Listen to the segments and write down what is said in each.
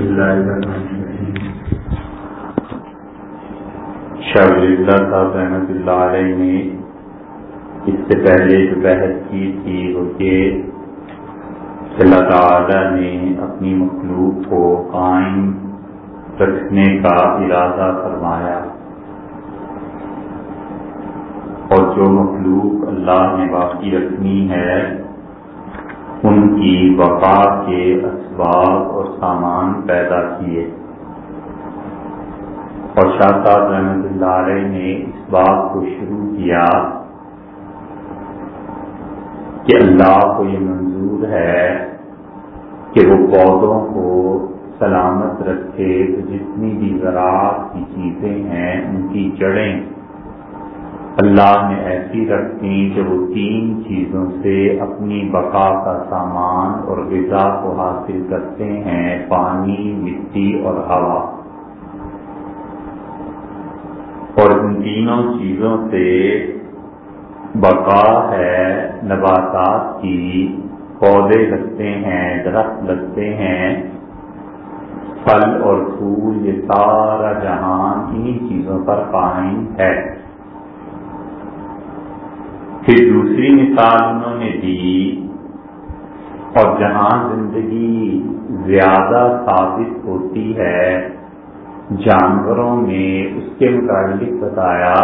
شاہ اللہ صاحب رحمت اللہ علیہ نے اس سے پہلے جو بحث کی تھی وہ یہ اللہ تعالی نے اپنی مخلوق کو قائم رکھنے کا ارادہ فرمایا اور جو مخلوق اللہ نے باقی رکھنی ہے ان کی وفا کے اسباب اور سامان پیدا کیے۔ اور شاہ صاحب رحمت اللہ علیہ نے اس بات کو شروع کیا کہ اللہ کو یہ منظور ہے کہ وہ پودوں کو سلامت رکھے تو جتنی بھی زراعت کی چیزیں ہیں، ان کی جڑیں اللہ نے ایسی رکھتی کہ وہ تین چیزوں سے اپنی بقا کا سامان اور غذا کو حاصل کرتے ہیں، پانی، مٹی اور ہوا۔ اور ان تینوں چیزوں سے بقا ہے، نباتات کی۔ پودے لگتے ہیں، درخت لگتے ہیں۔ پھل اور پھول، یہ سارا جہان انہی چیزوں پر قائم ہے۔ پھر دوسری مثال انہوں نے دی اور جہاں زندگی زیادہ ثابت ہوتی ہے، جانوروں میں اس کے متعلق بتایا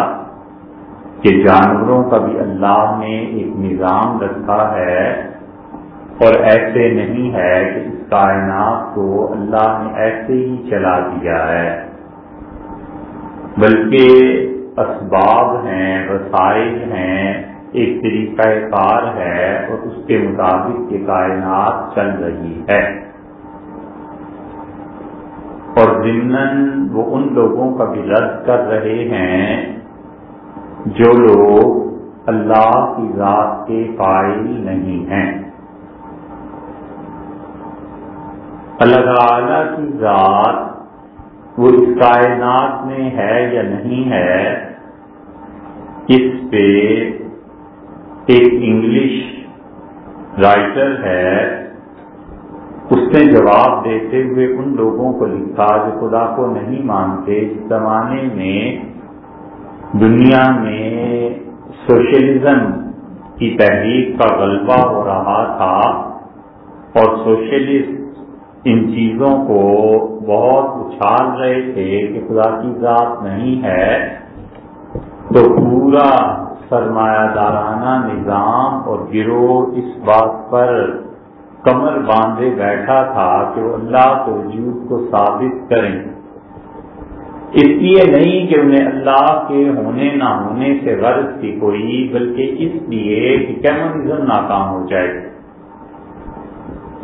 کہ جانوروں کا بھی اللہ نے ایک نظام رکھا ہے اور ایسے نہیں ہے کہ اس کائنات کو اللہ نے ایسے ہی چلا دیا ہے۔ بلکہ اسباب ہیں، وسائل ہیں ایک طریقہ کار ہے اور اس کے مطابق یہ کائنات چل رہی ہے۔ اور ضمن وہ ان لوگوں کا بھی رد کر رہے ہیں جو لوگ اللہ کی ذات کے قائل نہیں ہیں۔ اللہ تعالی کی ذات وہ اس کائنات میں ہے یا نہیں ہے، اس پہ ایک انگلش رائٹر ہے، اس نے جواب دیتے ہوئے ان لوگوں کو لکھا جو خدا کو نہیں مانتے، اس زمانے میں دنیا میں سوشلزم کی تحریک کا غلبہ ہو رہا تھا اور سوشلسٹ ان چیزوں کو بہت اچھال رہے تھے کہ خدا کی ذات نہیں ہے، تو پورا سرمایہ دارانہ نظام اور گروہ اس بات پر کمر باندھے بیٹھا تھا کہ وہ اللہ کے وجود کو ثابت کریں۔ اس لیے نہیں کہ انہیں اللہ کے ہونے نہ ہونے سے غرض تھی کوئی، بلکہ اس لیے کہ کیمونزم ناکام ہو جائے۔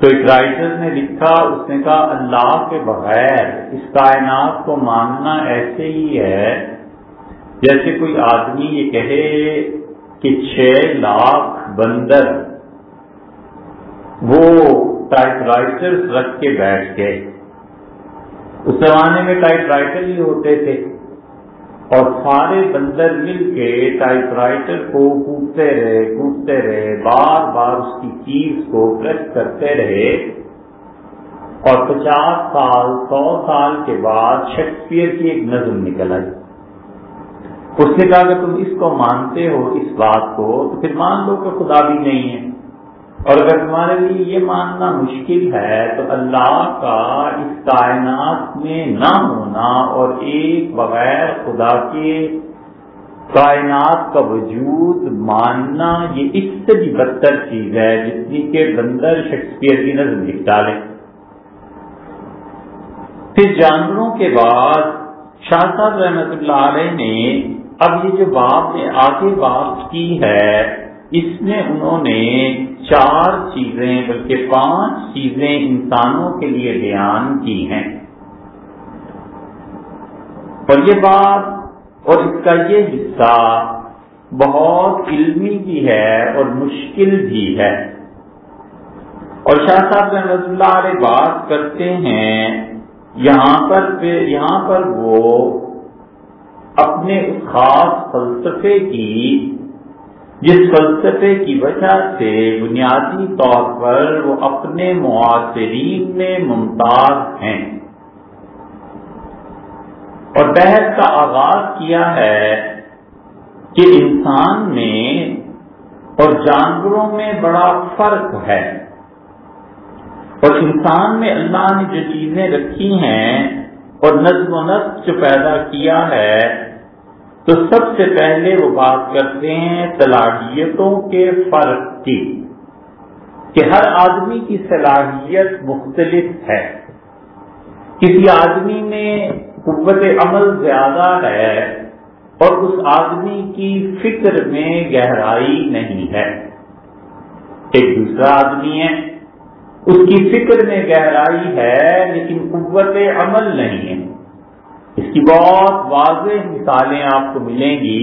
تو ایک رائٹر نے لکھا، اس نے کہا، اللہ کے بغیر اس کائنات کو ماننا ایسے ہی ہے جیسے کوئی آدمی یہ کہے کہ چھ لاکھ بندر وہ ٹائپ رائٹر رکھ کے بیٹھ گئے۔ اس زمانے میں ٹائپ رائٹر ہی ہوتے تھے۔ اور سارے بندر مل کے ٹائپ رائٹر کو کوٹتے رہے کوٹتے رہے، بار بار اس کی چیز کو پریس کرتے رہے۔ اور پچاس سال، سو سال کے بعد شیکسپیئر کی ایک نظم نکل آئی۔ اس نے کہا کہ تم اس کو مانتے ہو، اس بات کو، تو پھر مان لو کہ خدا بھی نہیں ہے۔ اور اگر تمہارے لیے یہ ماننا مشکل ہے، تو اللہ کا اس کائنات میں نہ ہونا اور ایک بغیر خدا کے کائنات کا وجود ماننا، یہ اس سے بھی بدتر چیز ہے جتنی کہ بندر شیکسپیئر کی نظر لکھ ڈالے پھر جانوروں کے بعد شاہ صاحب رحمت اللہ علیہ نے اب یہ جو باپ نے آگے بات کی ہے، اس میں انہوں نے چار چیزیں بلکہ پانچ چیزیں انسانوں کے لیے بیان کی ہیں۔ اور یہ بات اور اس کا یہ حصہ بہت علمی بھی ہے اور مشکل بھی ہے۔ اور شاہ صاحب رحمت اللہ علیہ بات کرتے ہیں، یہاں پر یہاں پر وہ اپنے خاص فلسفے کی، جس فلسفے کی وجہ سے بنیادی طور پر وہ اپنے معاصرین میں ممتاز ہیں۔ اور بحث کا آغاز کیا ہے کہ انسان میں اور جانوروں میں بڑا فرق ہے۔ اور انسان میں اللہ نے جو چیزیں رکھی ہیں اور نظم و نسق جو پیدا کیا ہے، تو سب سے پہلے وہ بات کرتے ہیں صلاحیتوں کے فرق کی، کہ ہر آدمی کی صلاحیت مختلف ہے۔ کسی آدمی میں قوت عمل زیادہ ہے اور اس آدمی کی فکر میں گہرائی نہیں ہے۔ ایک دوسرا آدمی ہے۔ اس کی فکر میں گہرائی ہے، لیکن قوت عمل نہیں ہے۔ اس کی بہت واضح مثالیں آپ کو ملیں گی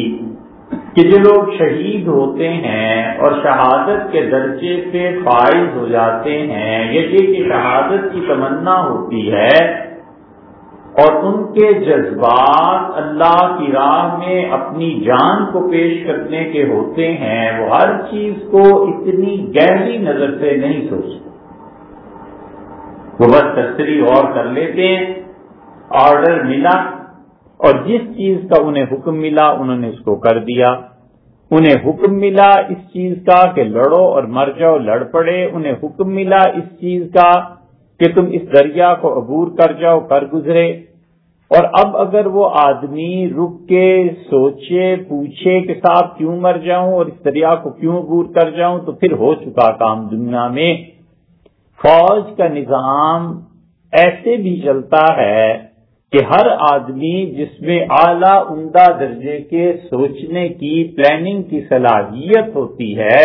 کہ جو لوگ شہید ہوتے ہیں اور شہادت کے درجے سے فائز ہو جاتے ہیں یا یہ کہ شہادت کی تمنا ہوتی ہے اور ان کے جذبات اللہ کی راہ میں اپنی جان کو پیش کرنے کے ہوتے ہیں، وہ ہر چیز کو اتنی گہری نظر سے نہیں سوچتے۔ وہ بس تشریح اور کر لیتے ہیں آرڈر ملا۔ اور جس چیز کا انہیں حکم ملا، انہوں نے اس کو کر دیا۔ انہیں حکم ملا اس چیز کا کہ لڑو اور مر جاؤ، لڑ پڑے۔ انہیں حکم ملا اس چیز کا کہ تم اس دریا کو عبور کر جاؤ، کر گزرے۔ اور اب اگر وہ آدمی رک کے سوچے، پوچھے کہ صاحب کیوں مر جاؤں اور اس دریا کو کیوں عبور کر جاؤں، تو پھر ہو چکا کام دنیا میں۔ فوج کا نظام ایسے بھی چلتا ہے کہ ہر آدمی جس میں اعلی عمدہ درجے کے سوچنے کی پلاننگ کی صلاحیت ہوتی ہے،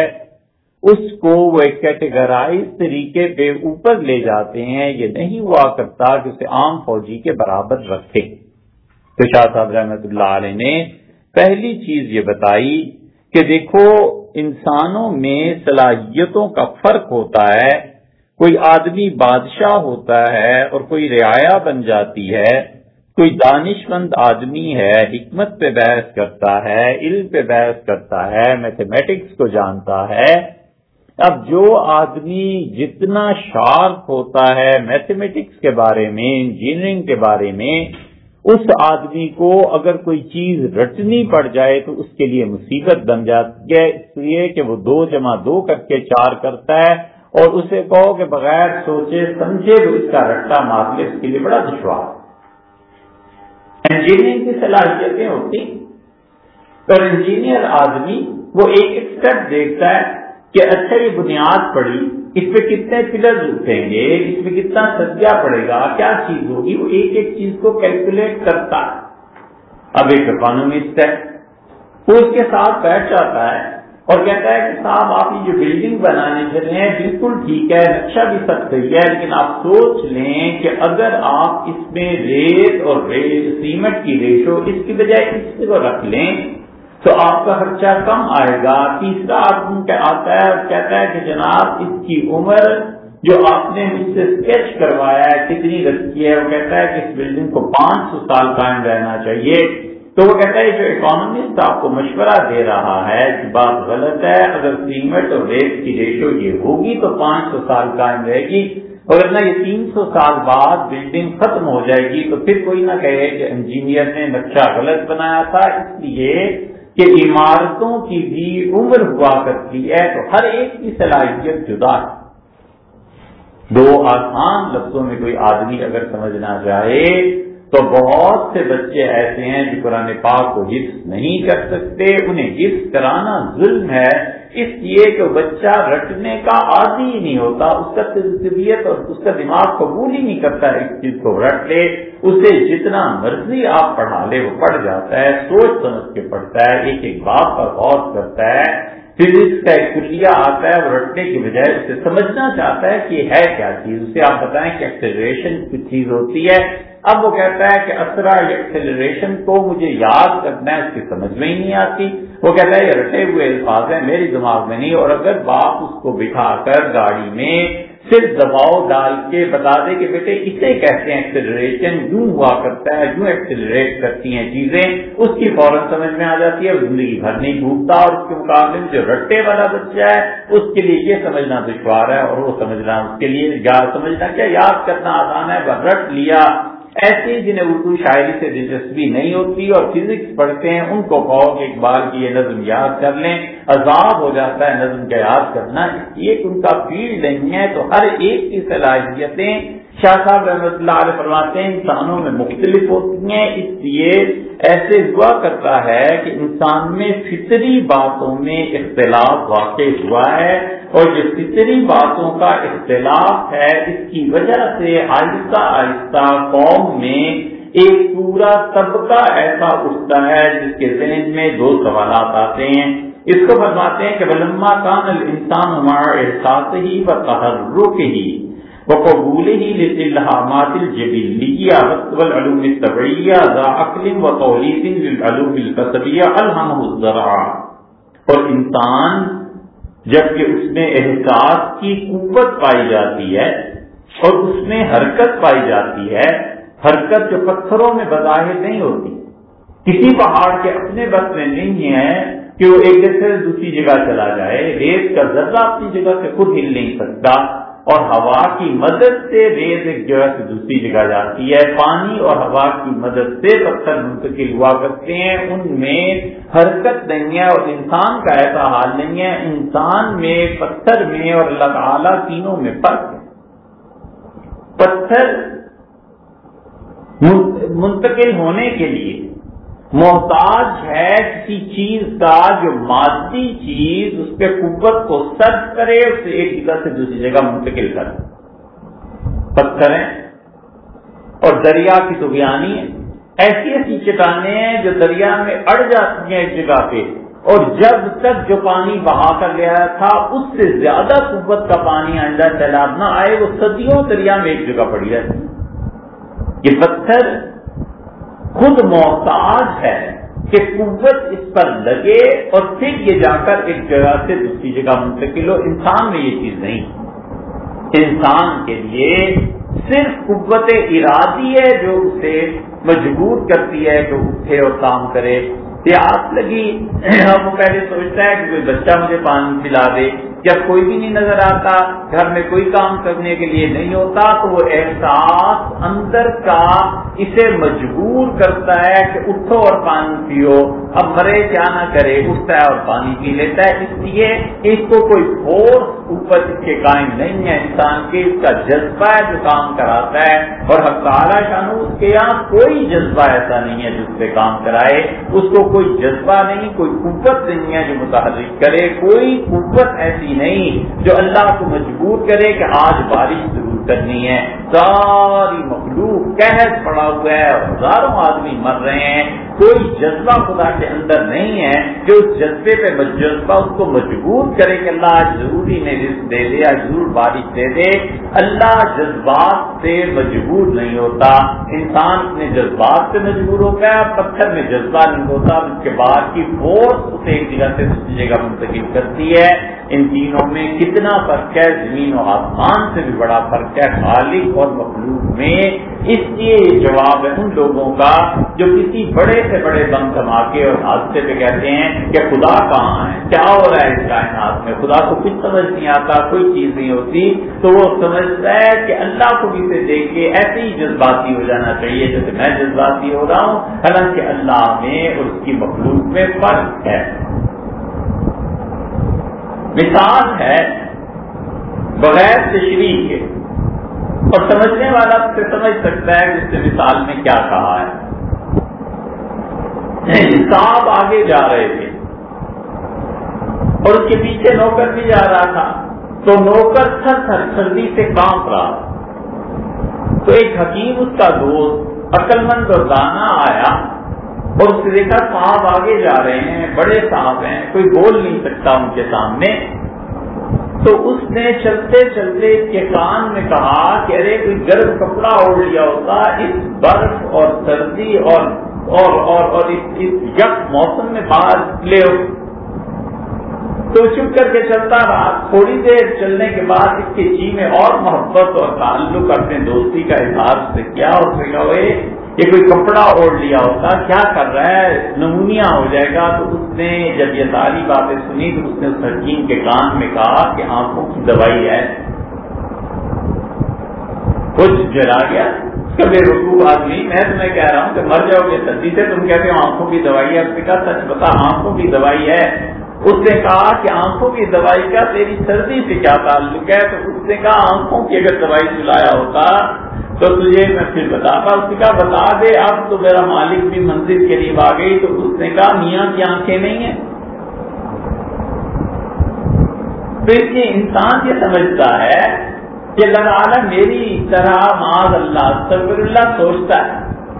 اس کو وہ ایک کیٹیگرائز طریقے پہ اوپر لے جاتے ہیں، یہ نہیں ہوا کرتا کہ اسے عام فوجی کے برابر رکھے۔ تو شاہ صاحب رحمت اللہ علیہ نے پہلی چیز یہ بتائی کہ دیکھو، انسانوں میں صلاحیتوں کا فرق ہوتا ہے۔ کوئی آدمی بادشاہ ہوتا ہے اور کوئی رعایا بن جاتی ہے، کوئی دانش مند آدمی ہے، حکمت پہ بحث کرتا ہے، علم پہ بحث کرتا ہے میتھمیٹکس کو جانتا ہے۔ اب جو آدمی جتنا شارپ ہوتا ہے میتھمیٹکس کے بارے میں انجینئرنگ کے بارے میں، اس آدمی کو اگر کوئی چیز رٹنی پڑ جائے تو اس کے لیے مصیبت بن جاتی ہے۔ اس لیے کہ وہ دو جمع دو کر کے چار کرتا ہے۔ اور اسے کہو کہ بغیر سوچے، سمجھے تو اس کا رٹا مار اس کے لیے بڑا دشوار۔ انجینئرنگ کی صلاحیتیں ہوتی۔ اور انجینئر آدمی وہ ایک ایک اسٹیپ دیکھتا ہے کہ اچھا یہ بنیاد پڑی، اس پہ کتنے پلر اٹھیں گے، اس میں کتنا سجا پڑے گا، کیا چیز ہوگی؟ وہ ایک ایک چیز کو کیلکولیٹ کرتا۔ ہے اب ایک اکانومسٹ ہے وہ اس کے ساتھ بیٹھ جاتا ہے۔ اور کہتا ہے کہ صاحب، آپ یہ جو بلڈنگ بنانے چلے ہیں، بالکل ٹھیک ہے، نقشہ بھی سب صحیح ہے، لیکن آپ سوچ لیں کہ اگر آپ اس میں ریت اور سیمنٹ کی ریشو اس کی بجائے اس کو رکھ لیں، تو آپ کا خرچہ کم آئے گا۔ تیسرا آدمی آتا ہے اور کہتا ہے کہ جناب، اس کی عمر جو آپ نے مجھ سے اسکیچ کروایا ہے، کتنی رکھی ہے؟ وہ کہتا ہے کہ اس بلڈنگ کو پانچ سو سال قائم رہنا چاہیے۔ تو وہ کہتا ہے جو اکانومسٹ آپ کو مشورہ دے رہا ہے کہ بات غلط ہے، اگر سیمنٹ اور ریت کی ریشو یہ ہوگی تو پانچ سو سال قائم رہے گی اور نہ یہ تین سو سال بعد بلڈنگ ختم ہو جائے گی تو پھر کوئی نہ کہے کہ انجینئر نے نقشہ غلط بنایا تھا۔ اس لیے کہ عمارتوں کی بھی عمر ہوا کرتی ہے، تو ہر ایک کی صلاحیت جدا ہے۔ دو آسان لفظوں میں کوئی آدمی اگر سمجھنا چاہے تو بہت سے بچے ایسے ہیں جو قرآن پاک کو حفظ نہیں کر سکتے، انہیں حفظ کرانا ظلم ہے، اس لیے کہ بچہ رٹنے کا عادی ہی نہیں ہوتا، اس کا طبیعت اور اس کا دماغ قبول ہی نہیں کرتا اس چیز کو رٹ لے، اسے جتنا مرضی آپ پڑھا لے، وہ پڑھ جاتا ہے، سوچ سمجھ کے پڑھتا ہے، ایک ایک بات پر غور کرتا ہے فزکس کا ایک کلیا آتا ہے، وہ رٹنے کی بجائے اسے سمجھنا چاہتا ہے کہ ہے کیا چیز، اسے آپ بتائیں کہ ایکسلریشن کچھ چیز ہوتی ہے اب وہ کہتا ہے کہ اسرا ایکسلریشن کو مجھے یاد کرنا ہے، اس کی سمجھ میں ہی نہیں آتی۔ وہ کہتا ہے، یہ رٹے ہوئے الفاظ ہیں، میری دماغ میں نہیں۔ اور اگر باپ اس کو بٹھا کر گاڑی میں صرف دباؤ ڈال کے بتا دے کہ بیٹے، اسے کہتے ہیں ایکسلریشن یوں ہوا کرتا ہے، یوں ایکسلریٹ کرتی ہیں چیزیں، اس کی فوراً سمجھ میں آ جاتی ہے۔ زندگی بھر نہیں ڈوبتا اور اس کے مقابلے میں جو رٹے والا بچہ ہے، اس کے لیے یہ سمجھنا دشوار ہے اور وہ سمجھنا، اس کے لیے سمجھنا کیا، یاد کرنا آسان ہے رٹ لیا۔ ایسی جنہیں اردو شاعری سے دلچسپی نہیں ہوتی اور فزکس پڑھتے ہیں، ان کو کہو کہ اقبال کی یہ نظم یاد کر لیں، عذاب ہو جاتا ہے نظم کا یاد کرنا ایک ان کا فیلڈ نہیں ہے تو ہر ایک کی صلاحیتیں شاہ صاحب رحمۃ اللہ علیہ فرماتے ہیں، انسانوں میں مختلف ہوتی ہیں، اس لیے ایسے ہوا کرتا ہے کہ انسان میں فطری باتوں میں اختلاف واقع ہوا ہے۔ اور جو فطری باتوں کا اختلاف ہے، اس کی وجہ سے آہستہ آہستہ قوم میں ایک پورا طبقہ ایسا اٹھتا ہے جس کے ذہن میں دو سوالات آتے ہیں۔ اس کو فرماتے ہیں کہ ولما کان الانسان ہمارا احساس ہی و تحرک ہی وقبوله للإلهامات الجبلية والعلوم الطبيعية ذا عقل وتوليد للعلوم الكسبية ألهمه الزرع۔ اور انسان جبکہ اس میں احساس کی قوت پائی جاتی ہے اور اس میں حرکت پائی جاتی ہے، حرکت جو پتھروں میں بظاہر نہیں ہوتی۔ کسی پہاڑ کے اپنے بس میں نہیں ہے کہ وہ ایک جگہ سے دوسری جگہ چلا جائے، ریت کا ذرہ اپنی جگہ سے خود ہل نہیں سکتا۔ اور ہوا کی مدد سے ریز ایک جگہ سے دوسری جگہ جاتی ہے۔ پانی اور ہوا کی مدد سے پتھر منتقل ہوا کرتے ہیں۔ ان میں حرکت نہیں ہے اور انسان کا ایسا حال نہیں ہے۔ انسان میں پتھر میں اور اللہ تعالی تینوں میں فرق ہے۔ پتھر منتقل ہونے کے لیے محتاج ہے کسی چیز کا جو مادی چیز اس کے قوت کو سرد کرے اسے ایک جگہ سے دوسری جگہ منتقل کرے۔ پتھر ہیں اور دریا کی تو بیانی ہے۔ ایسی ایسی چٹانیں ہیں جو دریا میں اڑ جاتی ہیں ایک جگہ پہ۔ اور جب تک جو پانی بہا کر لیا تھا، اس سے زیادہ قوت کا پانی اندر سیلاب نہ آئے، وہ صدیوں دریا میں ایک جگہ پڑی رہتی۔ یہ پتھر خود محتاج ہے کہ قوت اس پر لگے اور پھر یہ جا کر ایک جگہ سے دوسری جگہ منتقل ہو۔ انسان میں یہ چیز نہیں۔ انسان کے لیے صرف قوت ارادی ہے جو اسے مجبور کرتی ہے کہ اٹھے اور کام کرے۔ پیاس لگی وہ پہلے سوچتا ہے کہ کوئی بچہ مجھے پانی پلا دے جب کوئی بھی نہیں نظر آتا، گھر میں کوئی کام کرنے کے لیے نہیں ہوتا، تو وہ احساس اندر کا اسے مجبور کرتا ہے کہ اٹھو اور پانی پیو۔ اب مرے کیا نہ کرے، اٹھتا ہے اور پانی پی لیتا ہے۔ اس لیے اس کو کوئی فورس اوپر اس کے قائم نہیں ہے۔ انسان کے اس کا جذبہ ہے جو کام کراتا ہے۔ اور ہکارا شانو اس کے یہاں کوئی جذبہ ایسا نہیں ہے جس سے کام کرائے۔ اس کو کوئی جذبہ نہیں، کوئی قوت نہیں ہے جو متحرک کرے، کوئی قوت ایسی نہیں جو اللہ کو مجبور کرے کہ آج بارش ضرور کرنی ہے۔ ساری مخلوق قحط پڑا ہوا ہے اور ہزاروں آدمی مر رہے ہیں۔ کوئی جذبہ خدا کے اندر نہیں ہے جو اس جذبے پہ جذبہ اس کو مجبور کرے کہ اللہ آج ضروری میں رزق دے دے، آج ضرور بارش دے دے۔ اللہ جذبات سے مجبور نہیں ہوتا۔ انسان اپنے جذبات سے مجبور ہو گیا پتھر میں جذبہ نہیں ہوتا اس کے بعد کی فورس اسے ایک جگہ سے دوسری جگہ منتقل کرتی ہے۔ ان تینوں میں کتنا فرق ہے؟ زمین و آسمان سے بھی بڑا فرق ہے۔ خالق اور مخلوق میں اس لیے یہ جواب ہے ان لوگوں کا جو کسی بڑے سے بڑے دم دھماکے اور حادثے پہ کہتے ہیں کہ خدا کہاں ہے؟ کیا ہو رہا ہے اس کائنات میں؟ خدا کو کچھ سمجھ نہیں آتا، کوئی چیز نہیں ہوتی۔ تو وہ سمجھتا ہے کہ اللہ کو بھی سے دیکھ کے ایسے ہی جذباتی ہو جانا چاہیے جیسے میں جذباتی ہو رہا ہوں۔ حالانکہ اللہ میں اور اس کی مخلوق میں فرق ہے۔ مثال ہے بغیر تشریح کے۔ اور سمجھنے والا سے سمجھ سکتا ہے کہ اس نے مثال میں کیا کہا ہے۔ حساب آگے جا رہے تھے۔ اور اس کے پیچھے نوکر بھی جا رہا تھا۔ تو نوکر تھر تھر سردی سے کام رہا۔ تو ایک حکیم اس کا دوست عقل مند اور دانا آیا اور اس نے دیکھا صاحب آگے جا رہے ہیں، بڑے صاحب ہیں، کوئی بول نہیں سکتا ان کے سامنے۔ تو اس نے چلتے چلتے اس کے کان میں کہا کہ ارے کوئی گرم کپڑا اوڑھ لیا ہوتا، اس برف اور سردی اور اور اور, اور اس, یک موسم میں باہر لے تو چپ کر کے چلتا رہا۔ تھوڑی دیر چلنے کے بعد اس کے جی میں اور محبت اور تعلق اپنے دوستی کا اظہار سے کیا ہو سکا یہ کوئی کپڑا اوڑھ لیا ہوتا کیا کر رہا ہے؟ نمونیا ہو جائے گا۔ تو اس نے جب یہ ساری باتیں سنی تو اس نے اس حکیم کے کان میں کہا کہ آنکھوں کی دوائی ہے۔ کچھ جلا گیا۔ کبھی رکو آدمی، میں تمہیں کہہ رہا ہوں کہ مر جاؤ گے، سردی سے تم کہتے ہو آنکھوں کی دوائی ہے۔ کہا سچ بتا، آنکھوں کی دوائی ہے۔ اس نے کہا کہ آنکھوں کی دوائی کا تیری سردی سے کیا تعلق ہے؟ تو اس نے کہا، آنکھوں کی اگر دوائی چلایا ہوتا تو تجھے میں پھر بتاتا۔ اس نے کہا، بتا دے، اب تو میرا مالک بھی منزل قریب آ گئی۔ تو اس نے کہا، میاں کی آنکھیں نہیں ہیں۔ تو اس لیے انسان یہ سمجھتا ہے کہ اللہ تعالیٰ میری طرح معاذ اللہ اللہ، سوچتا ہے۔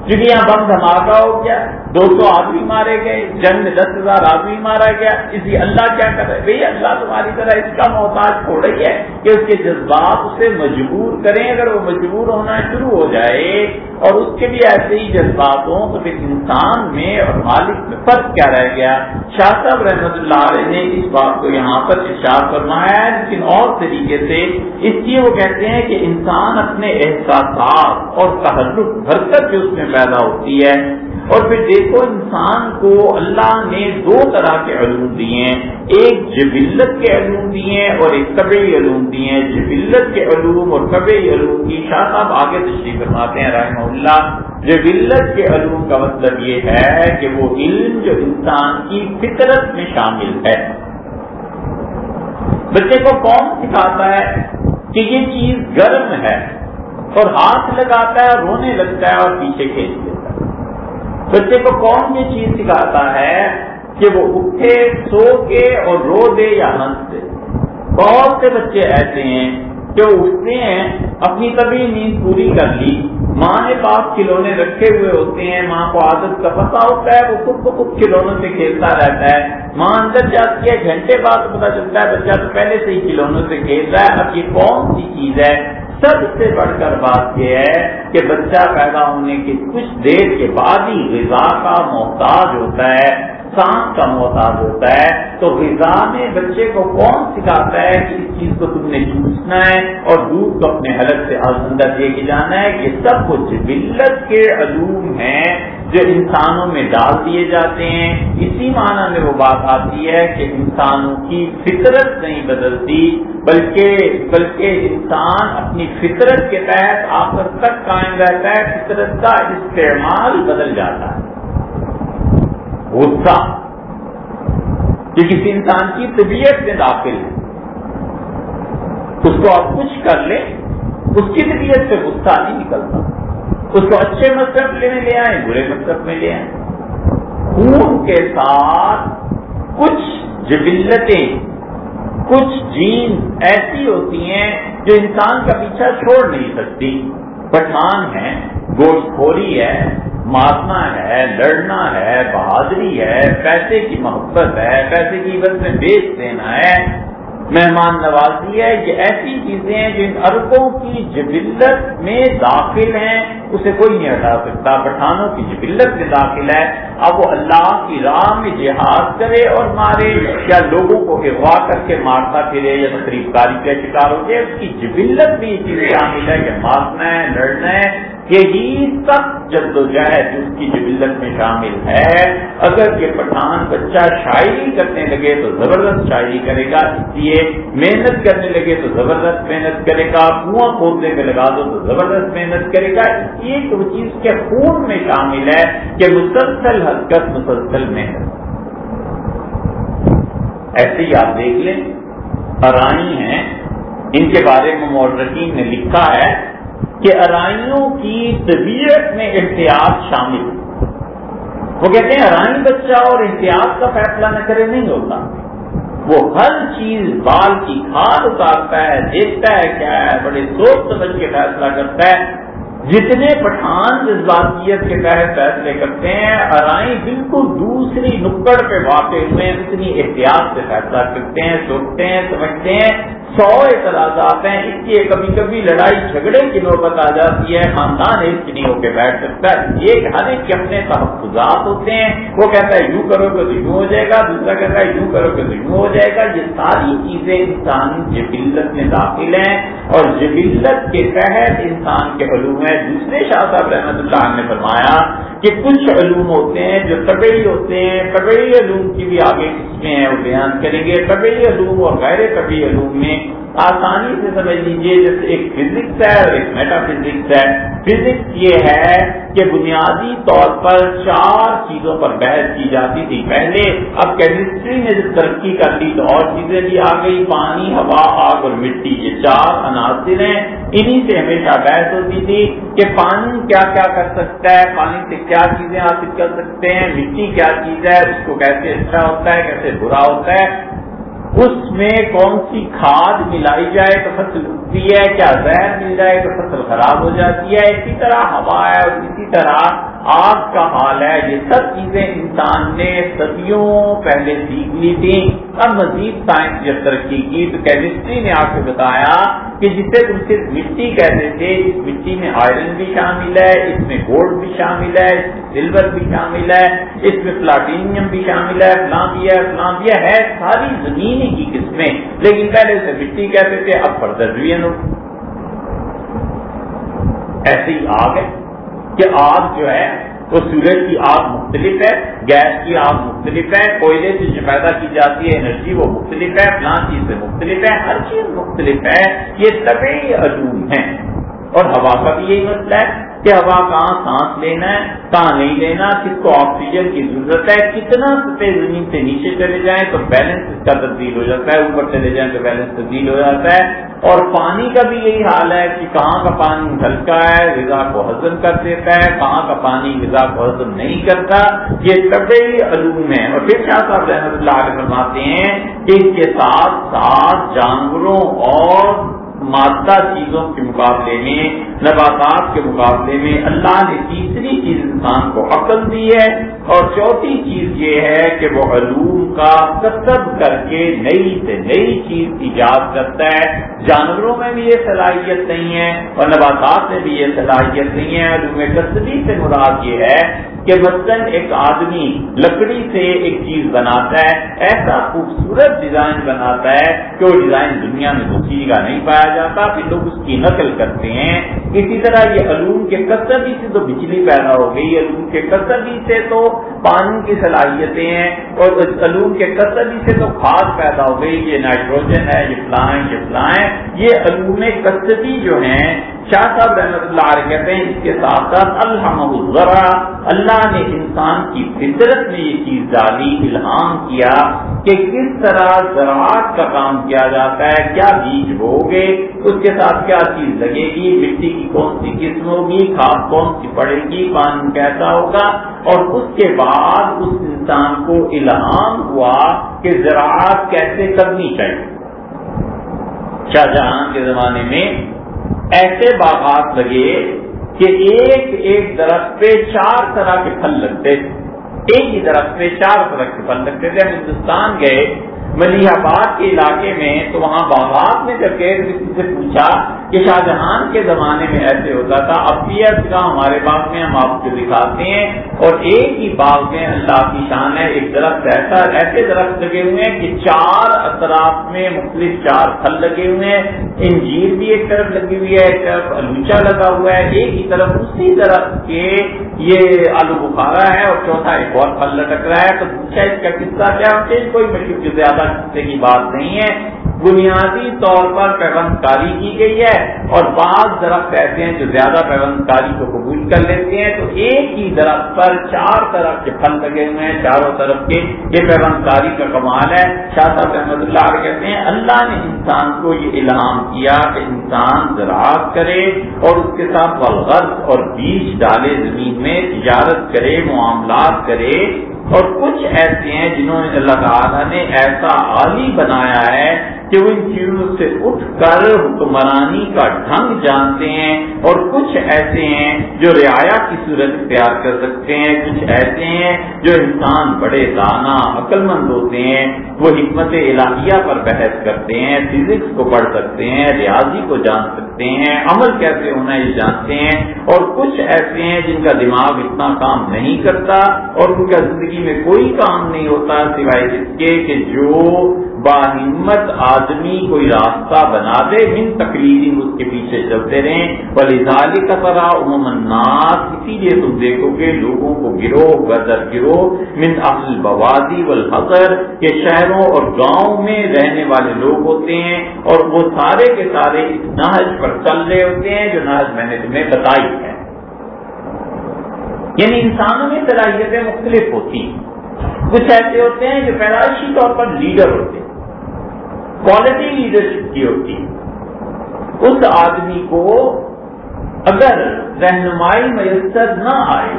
کیونکہ یہاں بم دھماکہ ہو گیا۔ دو سو آدمی مارے گئے، جنگ میں دس ہزار آدمی مارا گیا۔ اسی اللہ کیا کر رہے؟ بھائی اللہ تمہاری طرح اس کا محتاج ہو رہی ہے کہ اس کے جذبات اسے مجبور کریں۔ اگر وہ مجبور ہونا شروع ہو جائے اور اس کے بھی ایسے ہی جذبات ہوں تو پھر انسان میں اور مالک میں فرق کیا رہ گیا۔ شاہ صاحب رحمت اللہ علیہ نے اس بات کو یہاں پر اشار فرمایا ہے۔ لیکن اور طریقے سے اس لیے وہ کہتے ہیں کہ انسان اپنے احساسات اور تحرک حرکت جو اس میں پیدا ہوتی ہے۔ اور پھر دیکھو انسان کو اللہ نے دو طرح کے علوم دیے ہیں۔ ایک جبلت کے علوم دیے ہیں اور ایک طبعی علوم دیے ہیں۔ جبلت کے علوم اور طبعی علوم کی شاہ صاحب آگے تشریف فرماتے ہیں، رحمہ اللہ۔ جبلت کے علوم کا مطلب یہ ہے کہ وہ علم جو انسان کی فطرت میں شامل ہے۔ بچے کو کون سکھاتا ہے کہ یہ چیز گرم ہے اور ہاتھ لگاتا ہے رونے لگتا ہے اور پیچھے کھینچ لیتا ہے؟ بچے کو کون یہ چیز سکھاتا ہے کہ وہ اٹھے سو کے اور رو دے یا ہنس دے؟ بہت سے بچے ایسے ہیں جو اٹھتے ہیں، اپنی کبھی نیند پوری کر لی، ماں نے پاس کھلونے رکھے ہوئے ہوتے ہیں، ماں کو عادت کا پتا ہوتا ہے، وہ خود کو خود کھلونوں سے کھیلتا رہتا ہے۔ ماں اندر جاتی ہے، گھنٹے بعد پتا چلتا ہے بچہ تو پہلے سے ہی کھلونوں سے کھیل رہا ہے۔ اب یہ کون سی چیز ہے؟ سب سے بڑھ کر بات یہ ہے کہ بچہ پیدا ہونے کے کچھ دیر کے بعد ہی غذا کا محتاج ہوتا ہے، سانس کا محتاج ہوتا ہے۔ تو غذا میں بچے کو کون سکھاتا ہے کہ اس چیز کو تم نے چوسنا ہے اور دودھ کو اپنے حلق سے اندر لے کے جانا ہے کہ سب کچھ ملت کے علوم ہیں جو انسانوں میں ڈال دیے جاتے ہیں۔ اسی معنی میں وہ بات آتی ہے کہ انسانوں کی فطرت نہیں بدلتی۔ بلکہ بلکہ انسان اپنی فطرت کے تحت آخر تک قائم رہتا ہے، فطرت کا استعمال بدل جاتا ہے۔ غصہ۔ جو کسی انسان کی طبیعت میں داخل ہے۔ اس کو آپ کچھ کر لیں، اس کی طبیعت سے غصہ نہیں نکلتا۔ اس کو اچھے مذہب لینے لے آئے برے مذہب میں لے آئے خون کے ساتھ کچھ جبلتیں کچھ جین ایسی ہوتی ہیں جو انسان کا پیچھا چھوڑ نہیں سکتی۔ پٹھان ہے گوشت خوری ہے، مارنا ہے، لڑنا ہے، بہادری ہے، پیسے کی محبت ہے، پیسے کی عبت میں بیچ دینا ہے۔ مہمان نوازی ہے، یہ ایسی چیزیں ہیں جو ان کی جبلت میں داخل ہیں، اسے کوئی نہیں ہٹا سکتا، پٹھانوں کی جبلت میں داخل ہے۔ اب وہ اللہ کی راہ میں جہاد کرے اور مارے، یا لوگوں کو اغوا کر کے مارتا پھرے، یا تقریب کاری کا شکار ہو جائے، اس کی جبلت بھی یہ چیز شامل ہے کہ مارنا ہے، لڑنا ہے، یہی سب جد و جہد اس کی جبلت میں شامل ہے۔ اگر یہ پٹھان بچہ شاعری کرنے لگے تو زبردست شاعری کرے گا۔ اس لیے محنت کرنے لگے تو زبردست محنت کرے گا کنواں کھودنے میں لگا دو تو زبردست محنت کرے گا اس لیے کہ وہ چیز کے خون میں شامل ہے کہ مسلسل حرکت، مسلسل محنت۔ ایسے ہی آپ دیکھ لیں، ارائیں ہیں، ان کے بارے میں مورکین نے لکھا ہے کہ ارائیوں کی طبیعت میں احتیاط شامل۔ وہ کہتے ہیں ارائن بچہ اور احتیاط کا فیصلہ نہ کرے، نہیں ہوتا۔ وہ ہر چیز بال کی کھاد اتارتا ہے، دیکھتا ہے کیا ہے، بڑے سوچ سمجھ کے فیصلہ کرتا ہے۔ جتنے پٹھان جذباتیت کے تحت فیصلے کرتے ہیں، ارائیں بالکل دوسری نکڑ پہ واقع ہوئے اتنی احتیاط سے فیصلہ کرتے ہیں، سوچتے ہیں، سمجھتے ہیں، سو اعتراضات ہیں۔ اس کی کبھی کبھی لڑائی جھگڑے کی نوبت آ جاتی ہے، خاندان ایک نہیں ہو کے بیٹھ سکتا ہے۔ ایک ہر ایک کے اپنے تحفظات ہوتے ہیں۔ وہ کہتا ہے، یوں کرو گے تو یوں ہو جائے گا۔ دوسرا کہتا ہے، یوں کرو گے تو یوں ہو جائے گا۔ یہ ساری چیزیں انسان جبلت میں داخل ہیں اور جبلت کے تحت انسان کے علوم ہے دوسرے شاہ صاحب رحمت اللہ نے فرمایا کہ کچھ علوم ہوتے ہیں جو طبعی ہوتے ہیں، طبعی علوم کی بھی آگے قسمیں ہیں، وہ بیان کریں گے۔ طبعی علوم اور غیر طبی علوم میں آسانی سے سمجھ لیجیے جیسے ایک فزکس ہے اور ایک میٹا فزکس ہے۔ فزکس یہ ہے کہ بنیادی طور پر چار چیزوں پر بحث کی جاتی تھی۔ پہلے اب کیمسٹری نے جب ترقی کر لی تو اور چیزیں بھی آ گئی۔ پانی، ہوا، آگ اور مٹی، یہ چار عناصر ہیں۔ انہی سے ہمیشہ بحث ہوتی تھی کہ پانی کیا کیا کر سکتا ہے، پانی سے کیا چیزیں حاصل کر سکتے ہیں، مٹی کیا چیز ہے، اس کو کیسے اچھا ہوتا ہے، کیسے برا ہوتا ہے۔ اس میں کون سی کھاد ملائی جائے تو فصل اگتی ہے، کیا زہر مل جائے تو فصل خراب ہو جاتی ہے۔ اسی طرح ہوا ہے اور اسی طرح آگ کا حال ہے، یہ سب چیزیں انسان نے صدیوں پہلے سیکھ لی تھی اب مزید سائنس جب ترقی کی تو کیمسٹری نے آپ کو بتایا کہ جسے تم صرف مٹی کہتے تھے، اس مٹی میں آئرن بھی شامل ہے، اس میں گولڈ بھی شامل ہے، اس میں سلور بھی شامل ہے، اس میں پلاٹینیم بھی شامل ہے فلاں فلاں ہے، ساری زمین کی قسمیں۔ لیکن پہلے اسے مٹی کہتے تھے، اب فردر ایسی آگ ہے۔ کہ آگ جو ہے وہ سورج کی آگ مختلف ہے، گیس کی آگ مختلف ہے، کوئلے سے جو پیدا کی جاتی ہے انرجی وہ مختلف ہے پلان چیز سے مختلف ہے، ہر چیز مختلف ہے، یہ طبی علوم ہیں۔ اور ہوا کا بھی یہی مسئلہ ہے کہ ہوا کہاں سانس لینا ہے، کہاں نہیں لینا، کس کو آکسیجن کی ضرورت ہے، کتنا سطح زمین سے نیچے چلے جائیں تو بیلنس اس کا تبدیل ہو جاتا ہے، اوپر چلے جائیں تو بیلنس تبدیل ہو جاتا ہے۔ اور پانی کا بھی یہی حال ہے کہ کہاں کا پانی ہلکا ہے، غذا کو ہضم کر دیتا ہے، کہاں کا پانی غذا کو ہضم نہیں کرتا، یہ طبی علوم ہے اور پھر شاہ صاحب رحمت اللہ علیہ فرماتے ہیں کہ اس کے ساتھ ساتھ جانوروں اور مادہ چیزوں کے مقابلے میں نباتات کے مقابلے میں اللہ نے تیسری چیز انسان کو عقل دی ہے اور چوتھی چیز یہ ہے کہ وہ علوم کا کسب کر کے نئی سے نئی چیز ایجاد کرتا ہے۔ جانوروں میں بھی یہ صلاحیت نہیں ہے اور نباتات میں بھی یہ صلاحیت نہیں ہے۔ علوم کسبی سے مراد یہ ہے کہ مثلاً ایک آدمی لکڑی سے ایک چیز بناتا ہے، ایسا خوبصورت ڈیزائن بناتا ہے کہ وہ ڈیزائن دنیا میں دوسری کا نہیں پایا جاتا، پھر لوگ اس کی نقل کرتے ہیں۔ اسی طرح یہ علوم کے کسبی سے تو بجلی پیدا ہو گئی، علوم کے کسبی سے تو پانی کی صلاحیتیں ہیں، اور علوم کے کسبی سے تو کھاد پیدا ہو گئی، یہ نائٹروجن ہے، یہ فلاں یہ فلائیں یہ علوم کسبی جو ہیں شاہ صاحب رحمت اللہ علیہ کہتے ہیں اس کے ساتھ ساتھ الحمد اللہ نے انسان کی فطرت میں یہ چیز ڈالی، الہام کیا کہ کس طرح زراعت کا کام کیا جاتا ہے، کیا بیج ہوگے اس کے ساتھ کیا چیز لگے گی، مٹی کی کون سی قسم ہوگی، کھاد کون سی پڑے گی، پانی کیسا ہوگا؟ اور اس کے بعد اس انسان کو الہام ہوا کہ زراعت کیسے کرنی چاہیے۔ شاہ جہاں کے زمانے میں ایسے باغات لگے کہ ایک ایک درخت پہ چار طرح کے پھل لگتے تھے۔ ایک ہی درخت پہ چار طرح کے پھل لگتے تھے۔ ہم ہندوستان گئے ملیح آباد کے علاقے میں تو وہاں باغات میں جب گئے کسی سے پوچھا کہ شاہ جہان کے زمانے میں ایسے ہوتا تھا، اب کا ہمارے باغ میں ہم آپ کو دکھاتے ہیں اور ایک ہی باغ میں اللہ کی شان ہے، ایک درخت ایسا ایسے درخت لگے ہوئے ہیں کہ چار اطراف میں مختلف چار پھل لگے ہوئے ہیں۔ انجیر بھی ایک طرف لگی ہوئی ہے، ایک طرف الوچا لگا ہوا ہے، ایک ہی طرف اسی درخت کے یہ آلو بخارا ہے اور چوتھا ایک اور پھل لٹک رہا ہے۔ تو پوچھا اس کا قصہ کیا؟ کوئی مشکل، زیادہ قصے کی بات نہیں ہے۔ بنیادی طور پر پیغمت کاری کی گئی ہے۔ اور بعض درخت ایسے ہیں جو زیادہ پیغمت کاری کو قبول کر لیتے ہیں، تو ایک ہی درخت پر چار طرف کے پھل لگے ہوئے ہیں، چاروں طرف کے یہ پیغمت کاری کا کمال ہے۔ شاہ صاحب احمد اللہ کہتے ہیں، اللہ نے انسان کو یہ الہام کیا کہ انسان زراعت کرے اور اس کے ساتھ بلغرض اور بیج ڈالے، زمین میں تجارت کرے، معاملات کرے۔ اور کچھ ایسے ہیں جنہوں نے اللہ تعالیٰ نے ایسا عالی بنایا ہے کہ وہ ان چیزوں سے اٹھ کر حکمرانی کا ڈھنگ جانتے ہیں اور کچھ ایسے ہیں جو رعایا کی صورت اختیار کر سکتے ہیں، کچھ ایسے ہیں جو انسان بڑے دانا عقل مند ہوتے ہیں، وہ حکمت الہیہ پر بحث کرتے ہیں، فزکس کو پڑھ سکتے ہیں، ریاضی کو جان سکتے ہیں، عمل کیسے ہونا یہ جانتے ہیں اور کچھ ایسے ہیں جن کا دماغ اتنا کام نہیں کرتا اور ان کا زندگی میں کوئی کام نہیں ہوتا سوائے اس کے کہ جو باہمت آدمی آدمی کوئی راستہ بنا دے، من تکلیفی اس کے پیچھے چلتے رہیں۔ بلزالی کا طرح عموماً ناس اسی لیے تم دیکھو گے لوگوں کو گرو گدر گرو من اصل بوادی والحضر کے شہروں اور گاؤں میں رہنے والے لوگ ہوتے ہیں اور وہ سارے کے سارے اس نہج پر چل رہے ہوتے ہیں، جو نہج میں نے تمہیں بتائی ہے۔ یعنی انسانوں میں صلاحیتیں مختلف ہوتی ہیں۔ کچھ ایسے ہوتے ہیں جو پیدائشی طور پر لیڈر ہوتے ہیں۔ کوالٹی لیڈرشپ کی ہوتی ہے۔ اس آدمی کو اگر رہنمائی میسر نہ آئے،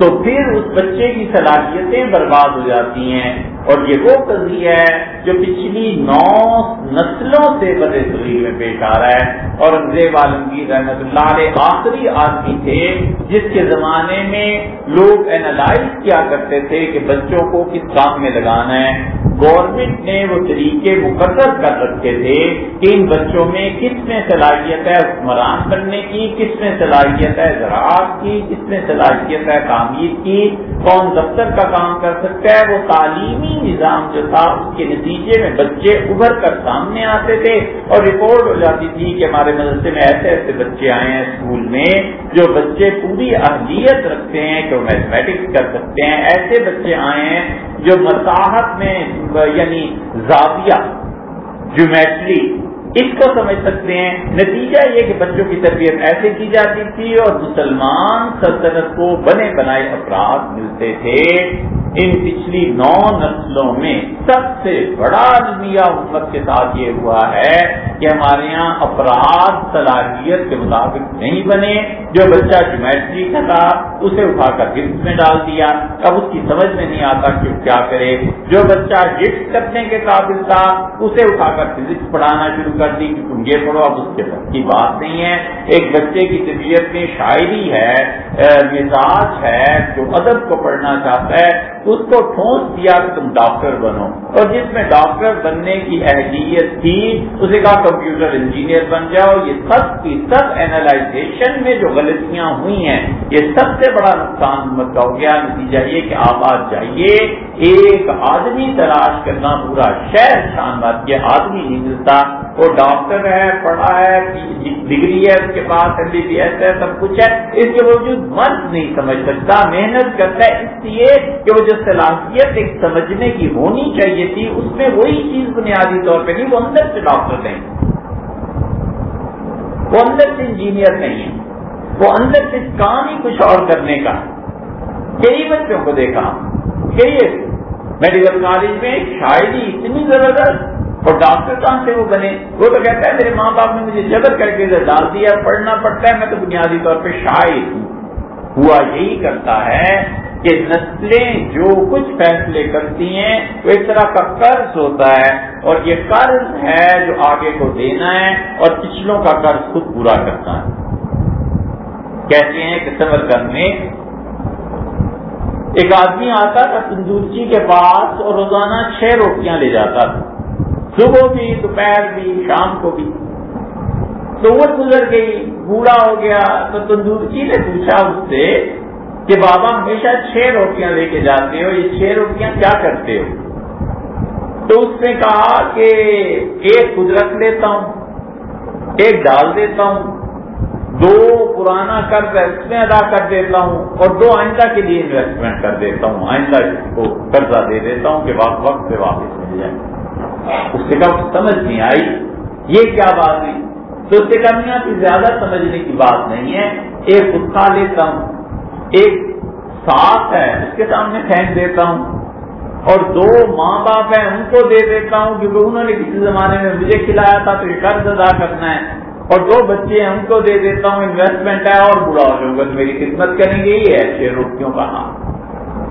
تو پھر اس بچے کی صلاحیتیں برباد ہو جاتی ہیں۔ اور یہ وہ قضیہ ہے جو پچھلی نو نسلوں سے بدے سلیل میں پیش آ رہا ہے اور انگریز عالمگیر رحمت اللہ علیہ آخری آدمی تھے جس کے زمانے میں لوگ اینالائز کیا کرتے تھے کہ بچوں کو کس کام میں لگانا ہے۔ گورنمنٹ نے وہ طریقے مقرر کر رکھے تھے کہ ان بچوں میں کس میں صلاحیت ہے حکمران بننے کی، کس میں صلاحیت ہے زراعت کی، کس میں صلاحیت ہے تعمیر کی، کون دفتر کا کام کر سکتا ہے، وہ تعلیمی نظام جو تھا اس کے نتیجے میں بچے ابھر کر سامنے آتے تھے اور رپورٹ ہو جاتی تھی کہ ہمارے مدرسے میں ایسے ایسے بچے آئے ہیں اسکول میں جو بچے پوری اہلیت رکھتے ہیں کہ وہ میتھمیٹکس کر سکتے ہیں۔ ایسے بچے آئے ہیں جو مساحت میں یعنی زاویہ جیومیٹری اس کو سمجھ سکتے ہیں۔ نتیجہ یہ کہ بچوں کی تربیت ایسے کی جاتی تھی اور مسلمان سلطنت کو بنے بنائے افراد ملتے تھے۔ ان پچھلی نو نسلوں میں سب سے بڑا المیہ امت کے ساتھ یہ ہوا ہے کہ ہمارے یہاں افراد صلاحیت کے مطابق نہیں بنے۔ جو بچہ جیومیٹری کا تھا، اسے اٹھا کر گفٹ میں ڈال دیا۔ اب اس کی سمجھ میں نہیں آتا کہ کیا کرے۔ جو بچہ گفٹ کرنے کے قابل تھا، اسے اٹھا کر فزکس پڑھانا شروع کر دی کہ تم یہ پڑھو، اب اس کے کی بات نہیں ہے۔ ایک بچے کی طبیعت میں شاعری ہے مزاج ہے، جو ادب کو پڑھنا چاہتا ہے، اس کو ٹھونس دیا کہ تم ڈاکٹر بنو۔ اور جس میں ڈاکٹر بننے کی اہلیت تھی، اسے کہا کمپیوٹر انجینئر بن جاؤ۔ یہ سب کی سب اینالائزیشن میں جو غلطیاں ہوئی ہیں، یہ سب سے بڑا نقصان امت کا ہو گیا۔ نتیجہ یہ کہ آپ آج جائیے۔ ایک آدمی تلاش کرنا پورا شہر شان بات یہ آدمی نہیں ملتا۔ وہ ڈاکٹر ہے، پڑھا ہے، ڈگری ہے، اس کے پاس ایم بی بی ایس ہے، سب کچھ ہے۔ اس کے باوجود مرض نہیں سمجھ سکتا، محنت کرتا ہے۔ اس لیے کہ وہ جو صلاحیت ایک سمجھنے کی ہونی چاہیے تھی، اس میں وہی چیز بنیادی طور پہ نہیں، وہ اندر سے ڈاکٹر نہیں۔ وہ اندر سے انجینئر نہیں ہے۔ وہ اندر سے کام ہی کچھ اور کرنے کا۔ کئی بچوں کو دیکھا۔ کئی میڈیکل کالج میں شاعری اتنی زبردست اور ڈاکٹر کہاں سے وہ بنے۔ وہ تو کہتا ہے میرے ماں باپ نے مجھے جبر کر کے ادھر ڈال دیا، پڑھنا پڑتا ہے، میں تو بنیادی طور پہ شاعر ہوں۔ ہوا یہی کرتا ہے کہ نسلیں جو کچھ فیصلے کرتی ہیں، وہ ایک طرح کا قرض ہوتا ہے اور یہ قرض ہے جو آگے کو دینا ہے اور پچھلوں کا قرض خود پورا کرتا ہے۔ کہتے ہیں کہ سمر کر میں ایک آدمی آتا تھا تندورچی کے پاس اور روزانہ چھ روٹیاں لے جاتا تھا۔ صبح بھی، دوپہر بھی، شام کو بھی۔ تو وہ گزر گئی، بوڑھا ہو گیا۔ تو تندورچی نے پوچھا اس سے کہ بابا ہمیشہ چھ روٹیاں لے کے جاتے ہو، یہ چھ روٹیاں کیا کرتے ہو؟ تو اس نے کہا کہ ایک خود رکھ لیتا ہوں، ایک ڈال دیتا ہوں۔ دو پرانا قرض ہے اس میں ادا کر دیتا ہوں اور دو آئندہ کے لیے انویسٹمنٹ کر دیتا ہوں۔ آئندہ کو قرضہ دے دیتا ہوں کہ وقت سے واپس مل جائے۔ اس سے کم سمجھ نہیں آئی۔ یہ کیا بات نہیں تو اس سے کی زیادہ سمجھنے کی بات نہیں ہے۔ ایک اٹھا لیتا ہوں، ایک ساتھ ہے، اس کے سامنے پھینک دیتا ہوں۔ اور دو ماں باپ ہیں، ان کو دے دیتا ہوں کیونکہ انہوں نے کسی زمانے میں مجھے کھلایا تھا تو یہ قرض ادا کرنا ہے۔ اور جو بچے ہم کو دے دیتا ہوں انویسٹمنٹ ہے اور برا ہو جاؤں گا میری خدمت کریں گے، یہ ایسے روٹیوں کا نام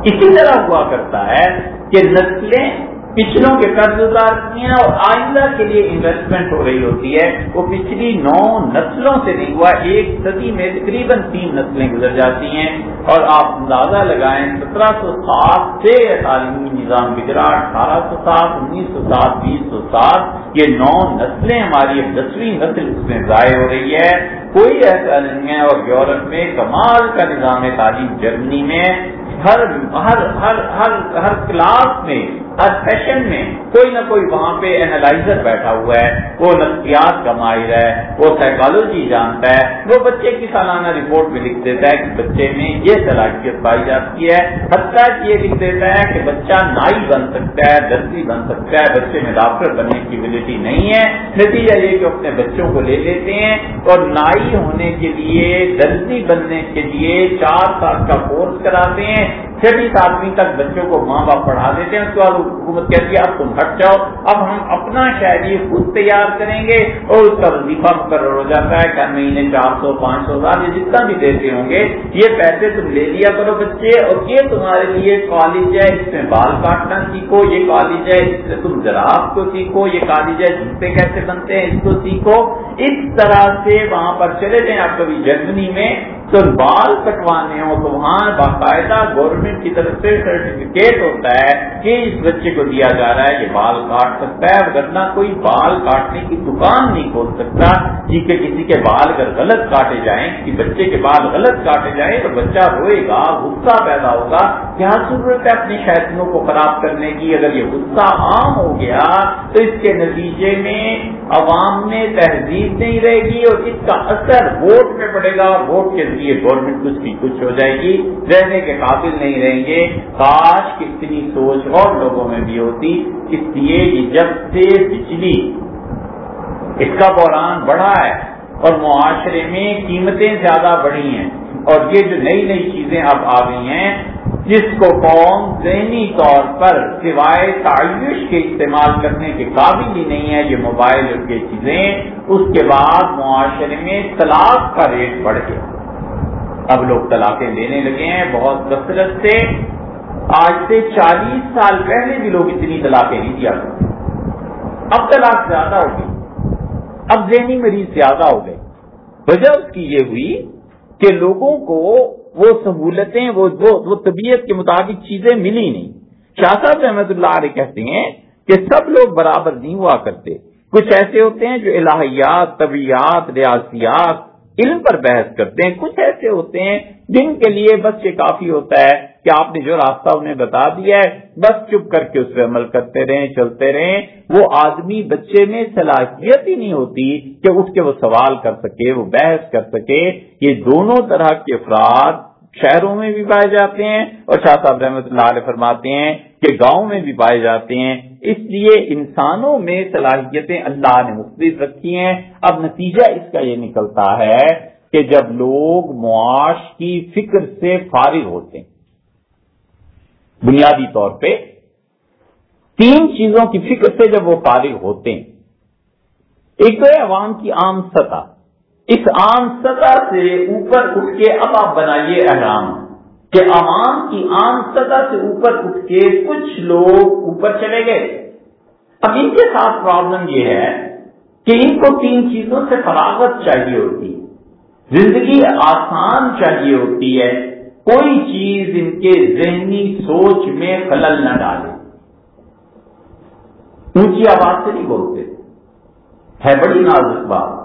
اسی طرح ہوا کرتا ہے کہ نسلیں پچھلوں کے قرض اتارتی ہیں اور آئندہ کے لیے انویسٹمنٹ ہو رہی ہوتی ہے۔ وہ پچھلی نو نسلوں سے نہیں ہوا، ایک صدی میں تقریباً تین نسلیں گزر جاتی ہیں۔ اور آپ اندازہ لگائیں سترہ سو سات سے تعلیمی نظام گزرا اٹھارہ سو سات، انیس سو سات، بیس سو سات، یہ نو نسلیں ہماری دسویں نسل اس میں ضائع ہو رہی ہے۔ کوئی ایسا نہیں ہے اور یورپ میں کمال کا نظام تعلیم جرمنی میں، ہر ہر ہر ہر ہر کلاس میں سیشن میں کوئی نہ کوئی وہاں پہ اینالائزر بیٹھا ہوا ہے۔ وہ نفسیات کا ماہر ہے، وہ سائیکالوجی جانتا ہے۔ وہ بچے کی سالانہ رپورٹ میں لکھ دیتا ہے کہ بچے میں یہ صلاحیت پائی جاتی ہے۔ حتیٰ یہ لکھ دیتا ہے کہ بچہ نائی بن سکتا ہے، درسی بن سکتا ہے، بچے میں ڈاکٹر بننے کی ابلٹی نہیں ہے۔ نتیجہ یہ کہ اپنے بچوں کو لے لیتے ہیں اور نائی ہونے کے لیے، درسی بننے کے لیے چار سال کا کورس کراتے ہیں۔ چھٹی ساتویں تک بچوں کو ماں باپ پڑھا دیتے ہیں، اس کے بعد حکومت کہتی ہے، اب تم ہٹ جاؤ، اب ہم اپنا شاعری خود تیار کریں گے اور اس کا وظیفہ مقرر ہو جاتا ہے کہ مہینے، چار سو، پانچ سو ہزار یہ جتنا بھی دیتے ہوں گے، یہ پیسے تم لے لیا کرو بچے، اور یہ تمہارے لیے کالج ہے، اس میں بال کاٹنا سیکھو، یہ کالج ہے، اس سے تم جراب کو سیکھو، یہ کالج ہے، جوتے کیسے بنتے ہیں، اس کو سیکھو۔ اس طرح سے وہاں پر چلے جائیں، آپ کبھی جرمنی میں تو بال کٹوانے ہو تو وہاں باقاعدہ گورنمنٹ کی طرف سے سرٹیفکیٹ ہوتا ہے کہ اس بچے کو دیا جا رہا ہے کہ بال کاٹ سکتا ہے۔ ورنہ کوئی بال کاٹنے کی دکان نہیں کھول سکتا جی کہ کسی کے بال اگر غلط کاٹے جائیں، کسی بچے کے بال غلط کاٹے جائیں تو بچہ روئے گا، غصہ پیدا ہوگا۔ کیا ضرورت ہے اپنی شیطنوں کو خراب کرنے کی؟ اگر یہ غصہ عام ہو گیا تو اس کے نتیجے میں عوام میں تہذیب نہیں رہے گی اور اس کا اثر ووٹ میں پڑے گا اور ووٹ کے ذریعے گورنمنٹ کچھ کی کچھ ہو جائے گی، رہنے کے قابل نہیں رہیں گے۔ کاش کتنی سوچ اور لوگوں میں بھی ہوتی، اس لیے جب سے بجلی اس کا بحران بڑھا ہے اور معاشرے میں قیمتیں زیادہ بڑھی ہیں اور یہ جو نئی نئی چیزیں اب آ گئی ہیں، جس کو قوم ذہنی طور پر سوائے تعیش کے استعمال کرنے کے قابل ہی نہیں ہے، یہ موبائل اور یہ چیزیں، اس کے بعد معاشرے میں طلاق کا ریٹ بڑھ گیا۔ اب لوگ طلاقیں لینے لگے ہیں بہت کثرت سے۔ آج سے چالیس سال پہلے بھی لوگ اتنی طلاقیں نہیں دیا کرتے۔ اب طلاق زیادہ ہو گئی اب ذہنی مریض زیادہ ہو گئے۔ وجہ اس کی یہ ہوئی کہ لوگوں کو وہ سہولتیں، وہ وہ طبیعت کے مطابق چیزیں ملی نہیں۔ شاہ صاحب احمد اللہ علیہ کہتے ہیں کہ سب لوگ برابر نہیں ہوا کرتے۔ کچھ ایسے ہوتے ہیں جو الہیات، طبیعت، ریاضیات علم پر بحث کرتے ہیں، کچھ ایسے ہوتے ہیں جن کے لیے بس یہ کافی ہوتا ہے کہ آپ نے جو راستہ انہیں بتا دیا ہے، بس چپ کر کے اس پہ عمل کرتے رہیں، چلتے رہیں۔ وہ آدمی بچے میں صلاحیت ہی نہیں ہوتی کہ اٹھ کے وہ سوال کر سکے، وہ بحث کر سکے۔ یہ دونوں طرح کے افراد شہروں میں بھی پائے جاتے ہیں اور شاہ صاحب رحمۃ اللہ علیہ فرماتے ہیں کہ گاؤں میں بھی پائے جاتے ہیں۔ اس لیے انسانوں میں صلاحیتیں اللہ نے مختلف رکھی ہیں۔ اب نتیجہ اس کا یہ نکلتا ہے کہ جب لوگ معاش کی فکر سے فارغ ہوتے ہیں، بنیادی طور پہ تین چیزوں کی فکر سے جب وہ فارغ ہوتے ہیں، ایک تو ہے عوام کی عام سطح۔ اس عام سطح سے اوپر اٹھ کے اب آپ بنائیے احرام کہ عوام کی عام سطح سے اوپر اٹھ کے کچھ لوگ اوپر چلے گئے۔ اب ان کے ساتھ پرابلم یہ ہے کہ ان کو تین چیزوں سے فراغت چاہیے ہوتی ہے۔ زندگی آسان چاہیے ہوتی ہے۔ کوئی چیز ان کے ذہنی سوچ میں خلل نہ ڈالے۔ اونچی آواز سے نہیں بولتے۔ ہے بڑی نازک بات۔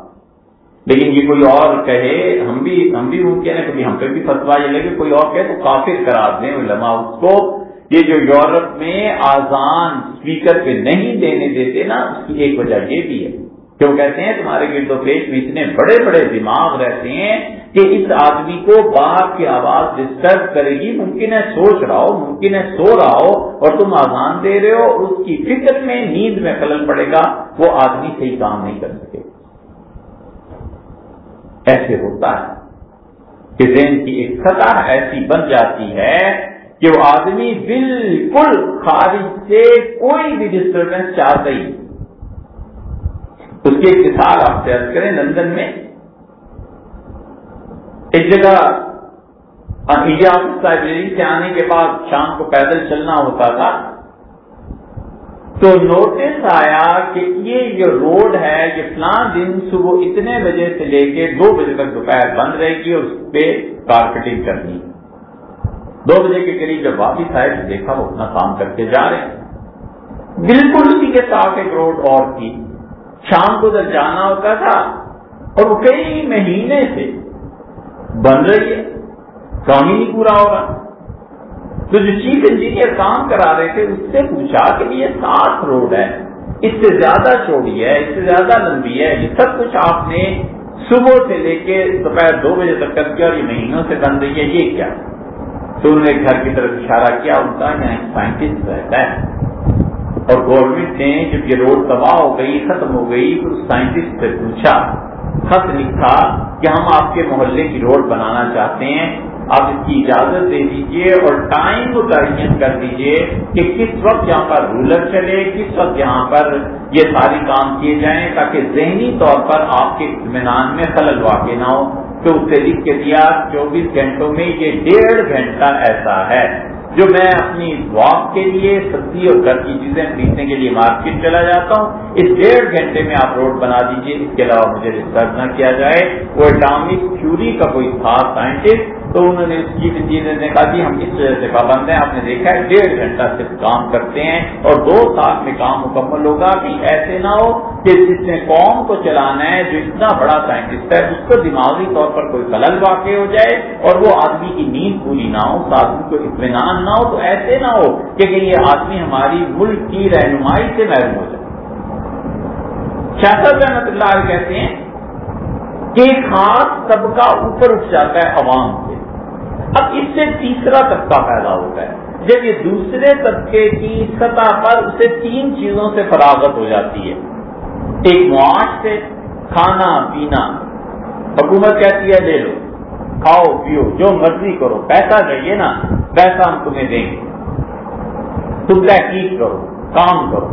لیکن یہ کوئی اور کہے، ہم بھی ہم بھی ممکن ہے کبھی ہم پہ بھی فتوا یہ لگے، کوئی اور کہے تو کافر قرار دیں علماء اس کو۔ یہ جو یورپ میں آزان اسپیکر پہ نہیں دینے دیتے نا، اس کی ایک وجہ یہ بھی ہے۔ کہ وہ کہتے ہیں؟ تمہارے گرد و پیش میں اتنے بڑے بڑے دماغ رہتے ہیں کہ اس آدمی کو باپ کی آواز ڈسٹرب کرے گی، ممکن ہے سوچ رہا ہو، ممکن ہے سو رہا ہو اور تم آزان دے رہے ہو، اس کی فکر میں، نیند میں خلل پڑے گا، وہ آدمی صحیح کام نہیں کر سکے۔ ایسے ہوتا ہے کہ ذہن کی ایک سطح ایسی بن جاتی ہے کہ وہ آدمی بالکل خارج سے کوئی بھی ڈسٹربینس چاہتا ہی اس کی ایک مثال آپ سے کریں لندن میں۔ ایک جگہ لائبریری سے آنے کے بعد شام کو پیدل چلنا ہوتا تھا۔ تو نوٹس آیا کہ یہ جو روڈ ہے، یہ فلاں دن صبح اتنے بجے سے لے کے دو بجے تک دوپہر بند رہے گی اور اس پہ کارپیٹنگ کرنی۔ دو بجے کے قریب جب واپس آئے تو دیکھا وہ اپنا کام کر کے جا رہے ہیں۔ بالکل اسی کے ساتھ ایک روڈ اور تھی۔ شام کو جب جانا ہوتا تھا اور وہ کئی مہینے سے بن رہی ہے۔ کام ہی نہیں پورا ہو رہا۔ تو جو چیف انجینئر کام کرا رہے تھے، اس سے پوچھا کہ یہ سات روڈ ہے اس سے زیادہ چوڑی ہے، اس سے زیادہ لمبی ہے، یہ سب کچھ آپ نے صبح سے لے کے دوپہر دو بجے تک کر کے اور یہ مہینوں سے بن رہی ہے۔ یہ کیا؟ تو انہوں نے گھر کی طرف اشارہ کیا، ان کا یہاں ایک سائنٹسٹ رہتا ہے۔ اور گورنمنٹ نے جب یہ روڈ تباہ ہو گئی، ختم ہو گئی، تو سائنٹسٹ سے پوچھا، خط لکھا کہ ہم آپ کے محلے کی روڈ بنانا چاہتے ہیں۔ آپ اس کی اجازت دے دیجیے اور ٹائم کو تعین کر دیجیے کہ کس وقت یہاں پر رولر چلے، کس وقت یہاں پر یہ سارے کام کیے جائیں تاکہ ذہنی طور پر آپ کے اطمینان میں خلل واقع نہ ہو۔ تو اسے لکھ کے دیا، چوبیس گھنٹوں میں یہ ڈیڑھ گھنٹہ ایسا ہے جو میں اپنی واک کے لیے سبزی اور گھر کی چیزیں خریدنے کے لیے مارکیٹ چلا جاتا ہوں۔ اس ڈیڑھ گھنٹے میں آپ روڈ بنا دیجیے۔ اس کے علاوہ مجھے ریسرچ نہ کیا جائے۔ وہ اٹامک تھیوری کا کوئی خاص سائنٹسٹ تو انہوں نے اس چیف انجینئر نے کہا جی ہم اس وجہ سے پابند ہیں۔ آپ نے دیکھا ہے ڈیڑھ گھنٹہ صرف کام کرتے ہیں اور دو سال میں کام مکمل ہوگا کہ ایسے نہ ہو کہ جس نے قوم کو چلانا ہے، جو اتنا بڑا سائنٹسٹ ہے، اس کو دماغی طور پر کوئی خلل واقع ہو جائے اور وہ آدمی کی نیند پوری نہ ہو اس آدمی کو اطمینان نہ ہو، تو ایسے نہ ہو کہ یہ آدمی ہماری ملک کی رہنمائی سے محروم ہو جائے۔ شاہد رحمت اللہ علیہ کہتے ہیں کہ خاص طبقہ اوپر اٹھ جاتا ہے عوام سے۔ اب اس سے تیسرا طبقہ پیدا ہوتا ہے۔ جب یہ دوسرے طبقے کی سطح پر اسے تین چیزوں سے فراغت ہو جاتی ہے۔ ایک معاش سے کھانا، پینا۔ حکومت کہتی ہے، لے لو، کھاؤ، پیو، جو مرضی کرو، پیسہ چاہیے نا، پیسہ ہم تمہیں دیں گے۔ تم تحقیق کرو، کام کرو۔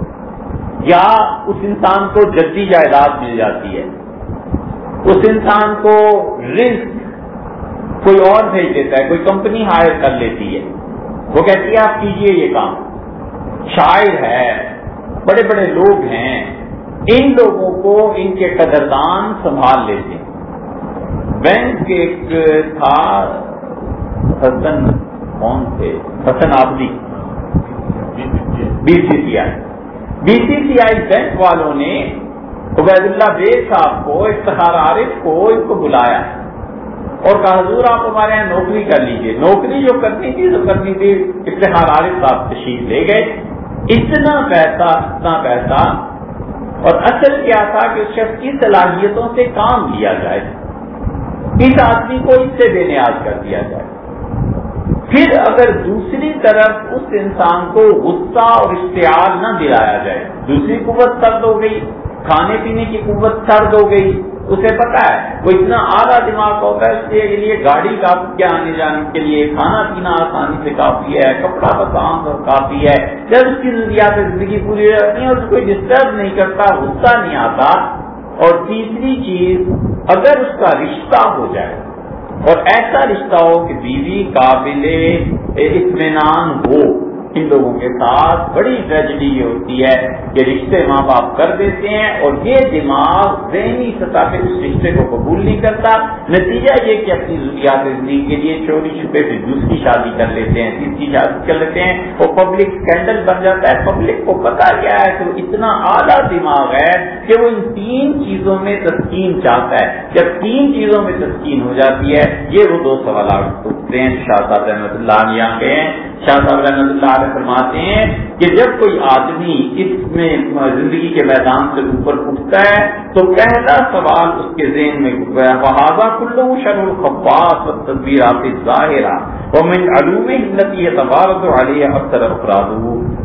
یا اس انسان کو جدید جائیداد مل جاتی ہے۔ اس انسان کو رزق کوئی اور بھیج دیتا ہے، کوئی کمپنی ہائر کر لیتی ہے۔ وہ کہتی ہے، آپ کیجیے یہ کام۔ شاعر ہے، بڑے بڑے لوگ ہیں۔ ان لوگوں کو ان کے قدردان سنبھال لیتے ہیں۔ بینک ایک تھا، حسن، کون تھے؟ Hasan Abedi. B C C I B C C I bank والوں نے عبید اللہ بیگ صاحب کو، افتخار عارف کو، ان کو بلایا۔ اور کہا، حضور، آپ ہمارے یہاں نوکری کر لیجیے۔ نوکری جو کرنی تھی جو کرنی تھی۔ افتخار عارف صاحب تشریف لے گئے۔ اتنا پیسہ اتنا پیسہ۔ اور اصل کیا تھا کہ اس شخص کی صلاحیتوں سے کام لیا جائے۔ اس آدمی کو اس سے بے نیاز کر دیا جائے۔ پھر اگر دوسری طرف اس انسان کو غصہ اور اشتعال نہ دلایا جائے، دوسری قوت سرد ہو گئی، کھانے پینے کی قوت سرد ہو گئی اسے پتا ہے، وہ اتنا اعلیٰ دماغ ہوتا ہے، اس کے لیے گاڑی کافی آنے جانے کے لیے کھانا پینا آسانی سے کافی ہے، کپڑا بسان کافی ہے۔ جب اس کی ضروریات زندگی پوری رہتی ہے اور اس کو ڈسٹرب نہیں کرتا، غصہ نہیں آتا۔ اور تیسری چیز، اگر اس کا رشتہ ہو جائے، اور ایسا رشتہ ہو کہ بیوی قابل اطمینان ہو ان لوگوں کے ساتھ بڑی ٹریجڈی یہ ہوتی ہے کہ رشتے ماں باپ کر دیتے ہیں اور یہ دماغ ذہنی سطح پہ اس رشتے کو قبول نہیں کرتا۔ نتیجہ یہ کہ اپنی ضروریات زندگی کے لیے چوری چھپے سے دوسری شادی کر لیتے ہیں، تیسری شادی کر لیتے ہیں، وہ پبلک اسکینڈل بن جاتا ہے۔ پبلک کو پتا کیا ہے تو اتنا اعلیٰ دماغ ہے کہ وہ ان تین چیزوں میں تسکین چاہتا ہے۔ جب تین چیزوں میں تسکین ہو جاتی ہے، یہ وہ دو سوالات اٹھتے ہیں۔ شاہ صاحب رحمۃ اللہ علیہ کے شاہ صاحب رحمۃ اللہ علیہ فرماتے ہیں کہ جب کوئی آدمی اس میں زندگی کے میدان سے اوپر اٹھتا ہے تو پہلا سوال اس کے ذہن میں بحاظہ کلو شر الخباس و تصویرات ظاہرہ اور میں علوم ہندی تبارت علیہ افسر افراد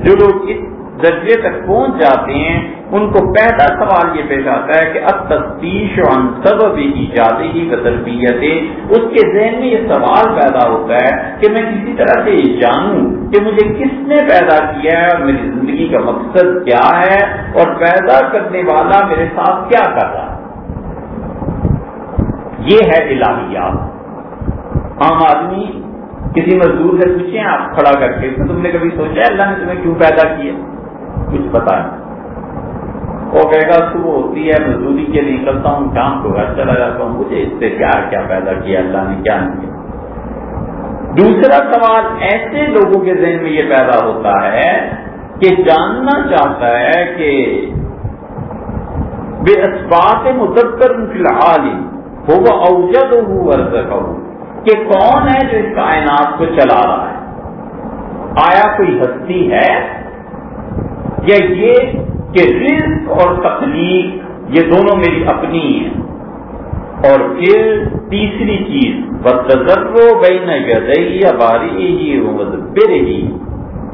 جو لوگ اس درجے تک پہنچ جاتے ہیں، ان کو پہلا سوال یہ پیش آتا ہے کہ اب تفتیش عن سبب ایجادی ہی کا تربیت اس کے ذہن میں یہ سوال پیدا ہوتا ہے کہ میں کسی طرح سے یہ جانوں کہ مجھے کس نے پیدا کیا ہے اور میری زندگی کا مقصد کیا ہے اور پیدا کرنے والا میرے ساتھ کیا کر رہا ہے۔ یہ ہے الہیات۔ عام آدمی، کسی مزدور سے پوچھیں، آپ کھڑا کر کے تم نے کبھی سوچا اللہ نے تمہیں کیوں پیدا کیا؟ کچھ پتا نہیں وہ کہے گا صبح ہوتی ہے مزدوری کے لیے نکلتا ہوں شام کو گھر چلا جاتا ہوں۔ مجھے اس سے کیا کیا پیدا کیا، اللہ نے کیا نہیں کیا؟ دوسرا سوال، ایسے لوگوں کے ذہن میں یہ پیدا ہوتا ہے کہ جاننا چاہتا ہے کہ بے اسبات مدکر فی الحال ہو وہ اوجد ہوں کہ کون ہے جو اس کائنات کو چلا رہا ہے؟ آیا کوئی ہستی ہے؟ یا یہ کہ رزق اور تخلیق یہ دونوں میری اپنی ہیں۔ اور پھر تیسری چیز بتو گئی نہ گدئی باری ہی ہی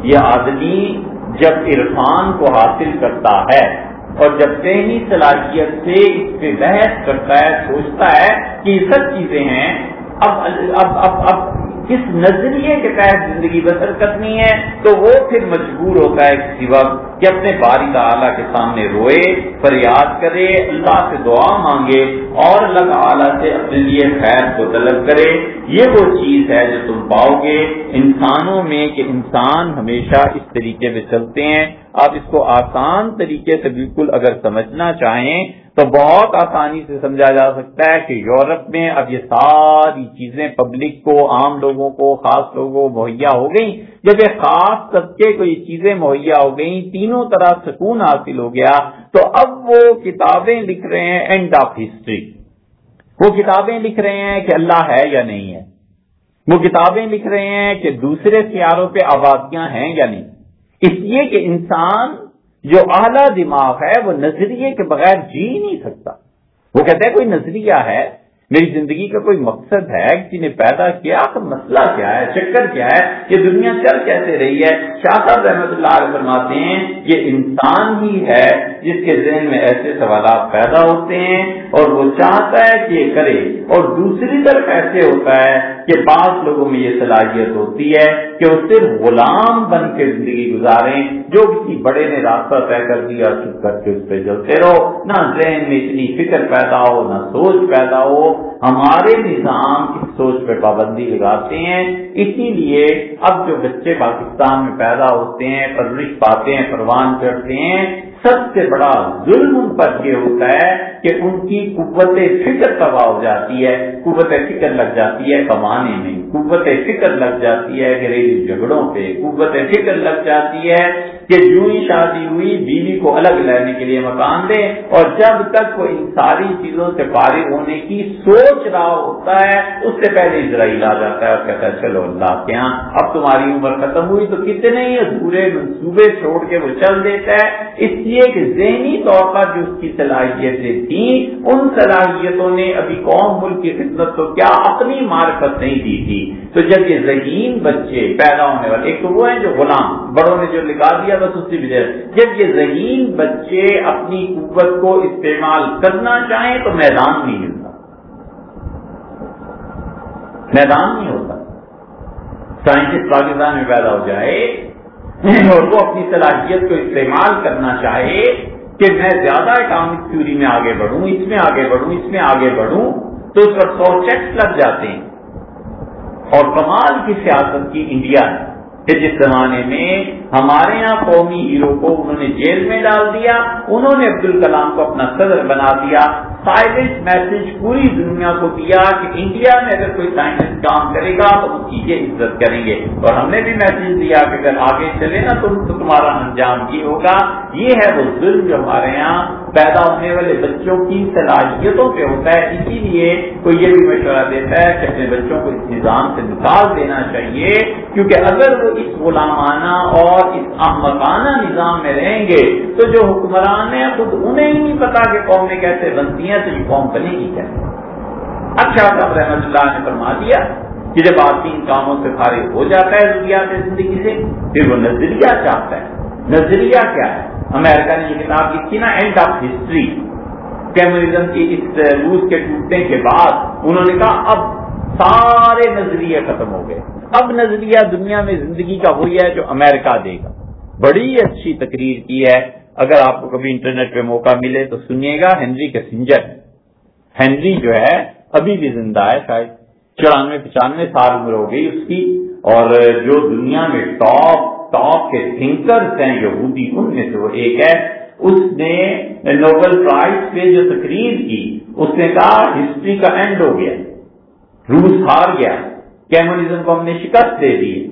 یہ آدمی جب عرفان کو حاصل کرتا ہے اور جب ذہنی صلاحیت سے اس پہ بحث کرتا ہے، سوچتا ہے کہ یہ سب چیزیں ہیں، اب اب اب اب کس نظریے کے تحت زندگی بسر کرنی ہے، تو وہ پھر مجبور ہوتا ہے کسی وقت کہ اپنے باری تعالیٰ کے سامنے روئے، فریاد کرے، اللہ سے دعا مانگے اور اللہ تعالیٰ سے اپنے لیے خیر کو طلب کرے۔ یہ وہ چیز ہے جو تم پاؤ گے۔ انسانوں میں کہ انسان ہمیشہ اس طریقے میں چلتے ہیں۔ آپ اس کو آسان طریقے سے بالکل اگر سمجھنا چاہیں تو بہت آسانی سے سمجھا جا سکتا ہے کہ یورپ میں اب یہ ساری چیزیں پبلک کو، عام لوگوں کو، خاص لوگوں کو مہیا ہو گئی جب یہ خاص طبقے کو یہ چیزیں مہیا ہو گئی تینوں طرح سکون حاصل ہو گیا، تو اب وہ کتابیں لکھ رہے ہیں اینڈ آف ہسٹری وہ کتابیں لکھ رہے ہیں کہ اللہ ہے یا نہیں ہے۔ وہ کتابیں لکھ رہے ہیں کہ دوسرے سیاروں پہ آبادیاں ہیں یا نہیں۔ اس لیے کہ انسان جو اعلیٰ دماغ ہے وہ نظریے کے بغیر جی نہیں سکتا۔ وہ کہتے ہیں کوئی نظریہ ہے میری زندگی کا کوئی مقصد ہے؟ کسی نے پیدا کیا؟ تو مسئلہ کیا ہے؟ چکر کیا ہے؟ یہ دنیا چل کیسے رہی ہے؟ شاہ صاحب رحمت اللہ علیہ فرماتے ہیں، یہ انسان ہی ہے جس کے ذہن میں ایسے سوالات پیدا ہوتے ہیں اور وہ چاہتا ہے کہ یہ کرے اور دوسری طرف ایسے ہوتا ہے کہ بعض لوگوں میں یہ صلاحیت ہوتی ہے کہ وہ صرف غلام بن کے زندگی گزاریں، جو کسی بڑے نے راستہ طے کر دیا، چپ کر کے اس پہ چلتے رہو۔ نہ ذہن میں اتنی فکر پیدا ہو، نہ سوچ پیدا ہو ہمارے نظام اس سوچ پہ پابندی لگاتے ہیں، اسی لیے اب جو بچے پاکستان میں پیدا ہوتے ہیں، پرورش پاتے ہیں، پروان کرتے ہیں، سب سے بڑا ظلم ان پر یہ ہوتا ہے کہ ان کی قوت فکر تباہ ہو جاتی ہے، قوت فکر لگ جاتی ہے کمانے میں، قوت فکر لگ جاتی ہے، گھریلو جھگڑوں پہ قوت فکر لگ جاتی ہے۔ کہ جو ہی شادی ہوئی، بیوی کو الگ لینے کے لیے مکان دے اور جب تک وہ ان ساری چیزوں سے فارغ ہونے کی سوچ رہا ہوتا ہے، اس سے پہلے اسرائیل آ جاتا ہے اور کہتا ہے، چلو اللہ کے یہاں اب تمہاری عمر ختم ہوئی تو کتنے ہی ادھورے منصوبے چھوڑ کے وہ چل دیتا ہے؟ اس لیے کہ ذہنی طور پر جو اس کی صلاحیتیں تھیں، ان صلاحیتوں نے ابھی قوم، ملک کی خدمت کو کیا اپنی مارکت نہیں دی تھی۔ تو جب یہ ذہین بچے پیدا ہونے والے، ایک تو وہ ہیں جو غلام، بڑوں نے جو لکھا دیا جب یہ ذہین بچے اپنی قوت کو استعمال کرنا چاہیں تو میدان نہیں ملتا۔ میدان نہیں ہوتا۔ سائنٹسٹ پاکستان میں پیدا ہو جائے اور وہ اپنی صلاحیت کو استعمال کرنا چاہے کہ میں زیادہ اکانومک تھیوری میں آگے بڑھوں، اس میں آگے بڑھوں، اس میں آگے بڑھوں، تو اس پر سو چیکس لگ جاتے ہیں۔ اور کمال کی سیاست کی انڈیا ہے۔ کہ جس زمانے میں ہمارے یہاں قومی ہیرو کو انہوں نے جیل میں ڈال دیا، انہوں نے عبد الکلام کو اپنا صدر بنا دیا سائلنٹ میسج پوری دنیا کو دیا کہ انڈیا میں اگر کوئی سائنٹسٹ کام کرے گا تو اس کی یہ عزت کریں گے۔ اور ہم نے بھی میسج دیا کہ اگر آگے چلے نا تو تمہارا انجام کی ہوگا۔ یہ ہے وہ ظلم جو ہمارے یہاں پیدا ہونے والے بچوں کی صلاحیتوں پہ ہوتا ہے۔ اسی لیے کوئی یہ بھی مشورہ دیتا ہے کہ اپنے بچوں کو اس نظام سے نکال دینا چاہیے، کیونکہ اگر وہ اس غلامانہ اور اس احمقانہ نظام میں رہیں گے تو جو حکمران ہیں خود انہیں ہی نہیں پتا کہ قومیں کیسے بنتی ہیں، تو یہ قوم بنے گی کیسے؟ اچھا صاحب رحمت اللہ نے فرما دیا کہ جب آدمی ان کاموں سے فارغ ہو جاتا ہے دنیا سے زندگی سے، پھر وہ نظریہ چاہتا ہے۔ نظریہ کیا ہے؟ امریکہ نے یہ کتاب لکھی نا اینڈ آف ہسٹری کیمرزم کی اس روس کے ٹوٹنے کے بعد انہوں نے کہا، اب سارے نظریے ختم ہو گئے۔ اب نظریہ دنیا میں زندگی کا وہی ہے جو امریکہ دے گا۔ بڑی اچھی تقریر کی ہے۔ اگر آپ کو کبھی انٹرنیٹ پہ موقع ملے تو سنیے گا ہینری کے سنجر ہینری جو ہے ابھی بھی زندہ ہے، شاید چورانوے، پچانوے سال عمر ہو گئی اس کی۔ اور جو دنیا میں ٹاپ ٹاپ کے تھنکرس ہیں، یہودی، ان میں سے وہ ایک ہے۔ اس نے نوبل پرائز پہ جو تقریر کی، اس نے کہا ہسٹری کا اینڈ ہو گیا، روس ہار گیا کیمونزم کو ہم نے شکست دے دی۔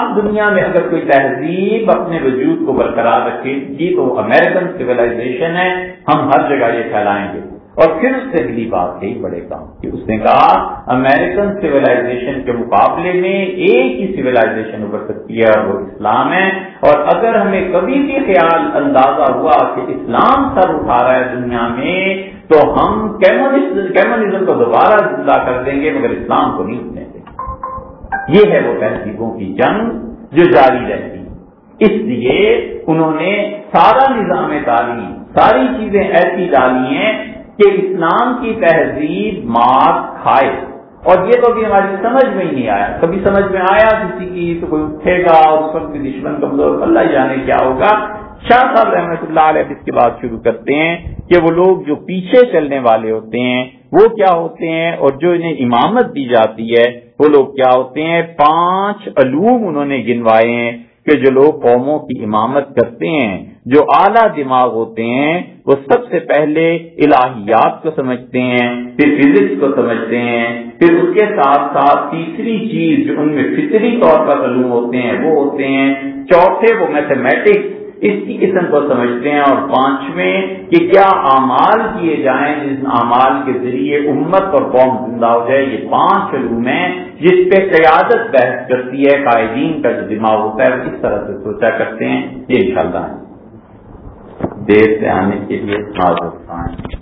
اب دنیا میں اگر کوئی تہذیب اپنے وجود کو برقرار رکھے گی تو امیرکن سولاشن ہے، ہم ہر جگہ یہ پھیلائیں گے۔ اور پھر اس سے اگلی بات کہی بڑے کام کی۔ اس نے کہا امریکن سویلائزیشن کے مقابلے میں ایک ہی سویلائزیشن ابھر سکتی ہے اور وہ اسلام ہے۔ اور اگر ہمیں کبھی بھی خیال اندازہ ہوا کہ اسلام سر اٹھا رہا ہے دنیا میں، تو ہم کیمونزم کو دوبارہ زندہ کر دیں گے، مگر اسلام کو نہیں۔ دیں گے یہ ہے وہ تہذیبوں کی جنگ جو جاری رہتی۔ اس لیے انہوں نے سارا نظام تعلیم، ساری چیزیں ایسی ڈالی ہیں کہ اسلام کی تہذیب مار کھائے۔ اور یہ تو ابھی ہماری سمجھ میں ہی نہیں آیا۔ کبھی سمجھ میں آیا کسی کی تو کوئی اٹھے گا اور اس وقت دشمن کمزور اللہ جانے کیا ہوگا؟ شاہ صاحب رحمۃ اللہ علیہ اس کے بعد شروع کرتے ہیں کہ وہ لوگ جو پیچھے چلنے والے ہوتے ہیں وہ کیا ہوتے ہیں اور جو انہیں امامت دی جاتی ہے، وہ لوگ کیا ہوتے ہیں؟ پانچ علوم انہوں نے گنوائے ہیں کہ جو لوگ قوموں کی امامت کرتے ہیں، جو اعلیٰ دماغ ہوتے ہیں، وہ سب سے پہلے الہیات کو سمجھتے ہیں، پھر فزکس کو سمجھتے ہیں، پھر اس کے ساتھ ساتھ تیسری چیز جو ان میں فطری طور پر علوم ہوتے ہیں، وہ ہوتے ہیں، چوتھے وہ میتھمیٹکس اس کی قسم کو سمجھتے ہیں اور پانچویں کہ کیا اعمال کیے جائیں جس اعمال کے ذریعے امت اور قوم زندہ ہو جائے؟ یہ پانچ علوم ہیں جس پہ قیادت بحث کرتی ہے، قائدین کا جو دماغ ہوتا ہے، وہ اس طرح سے سوچا کرتے ہیں۔ یہ انشاءاللہ ہے۔ دیر سے آنے کے لیے، معذرت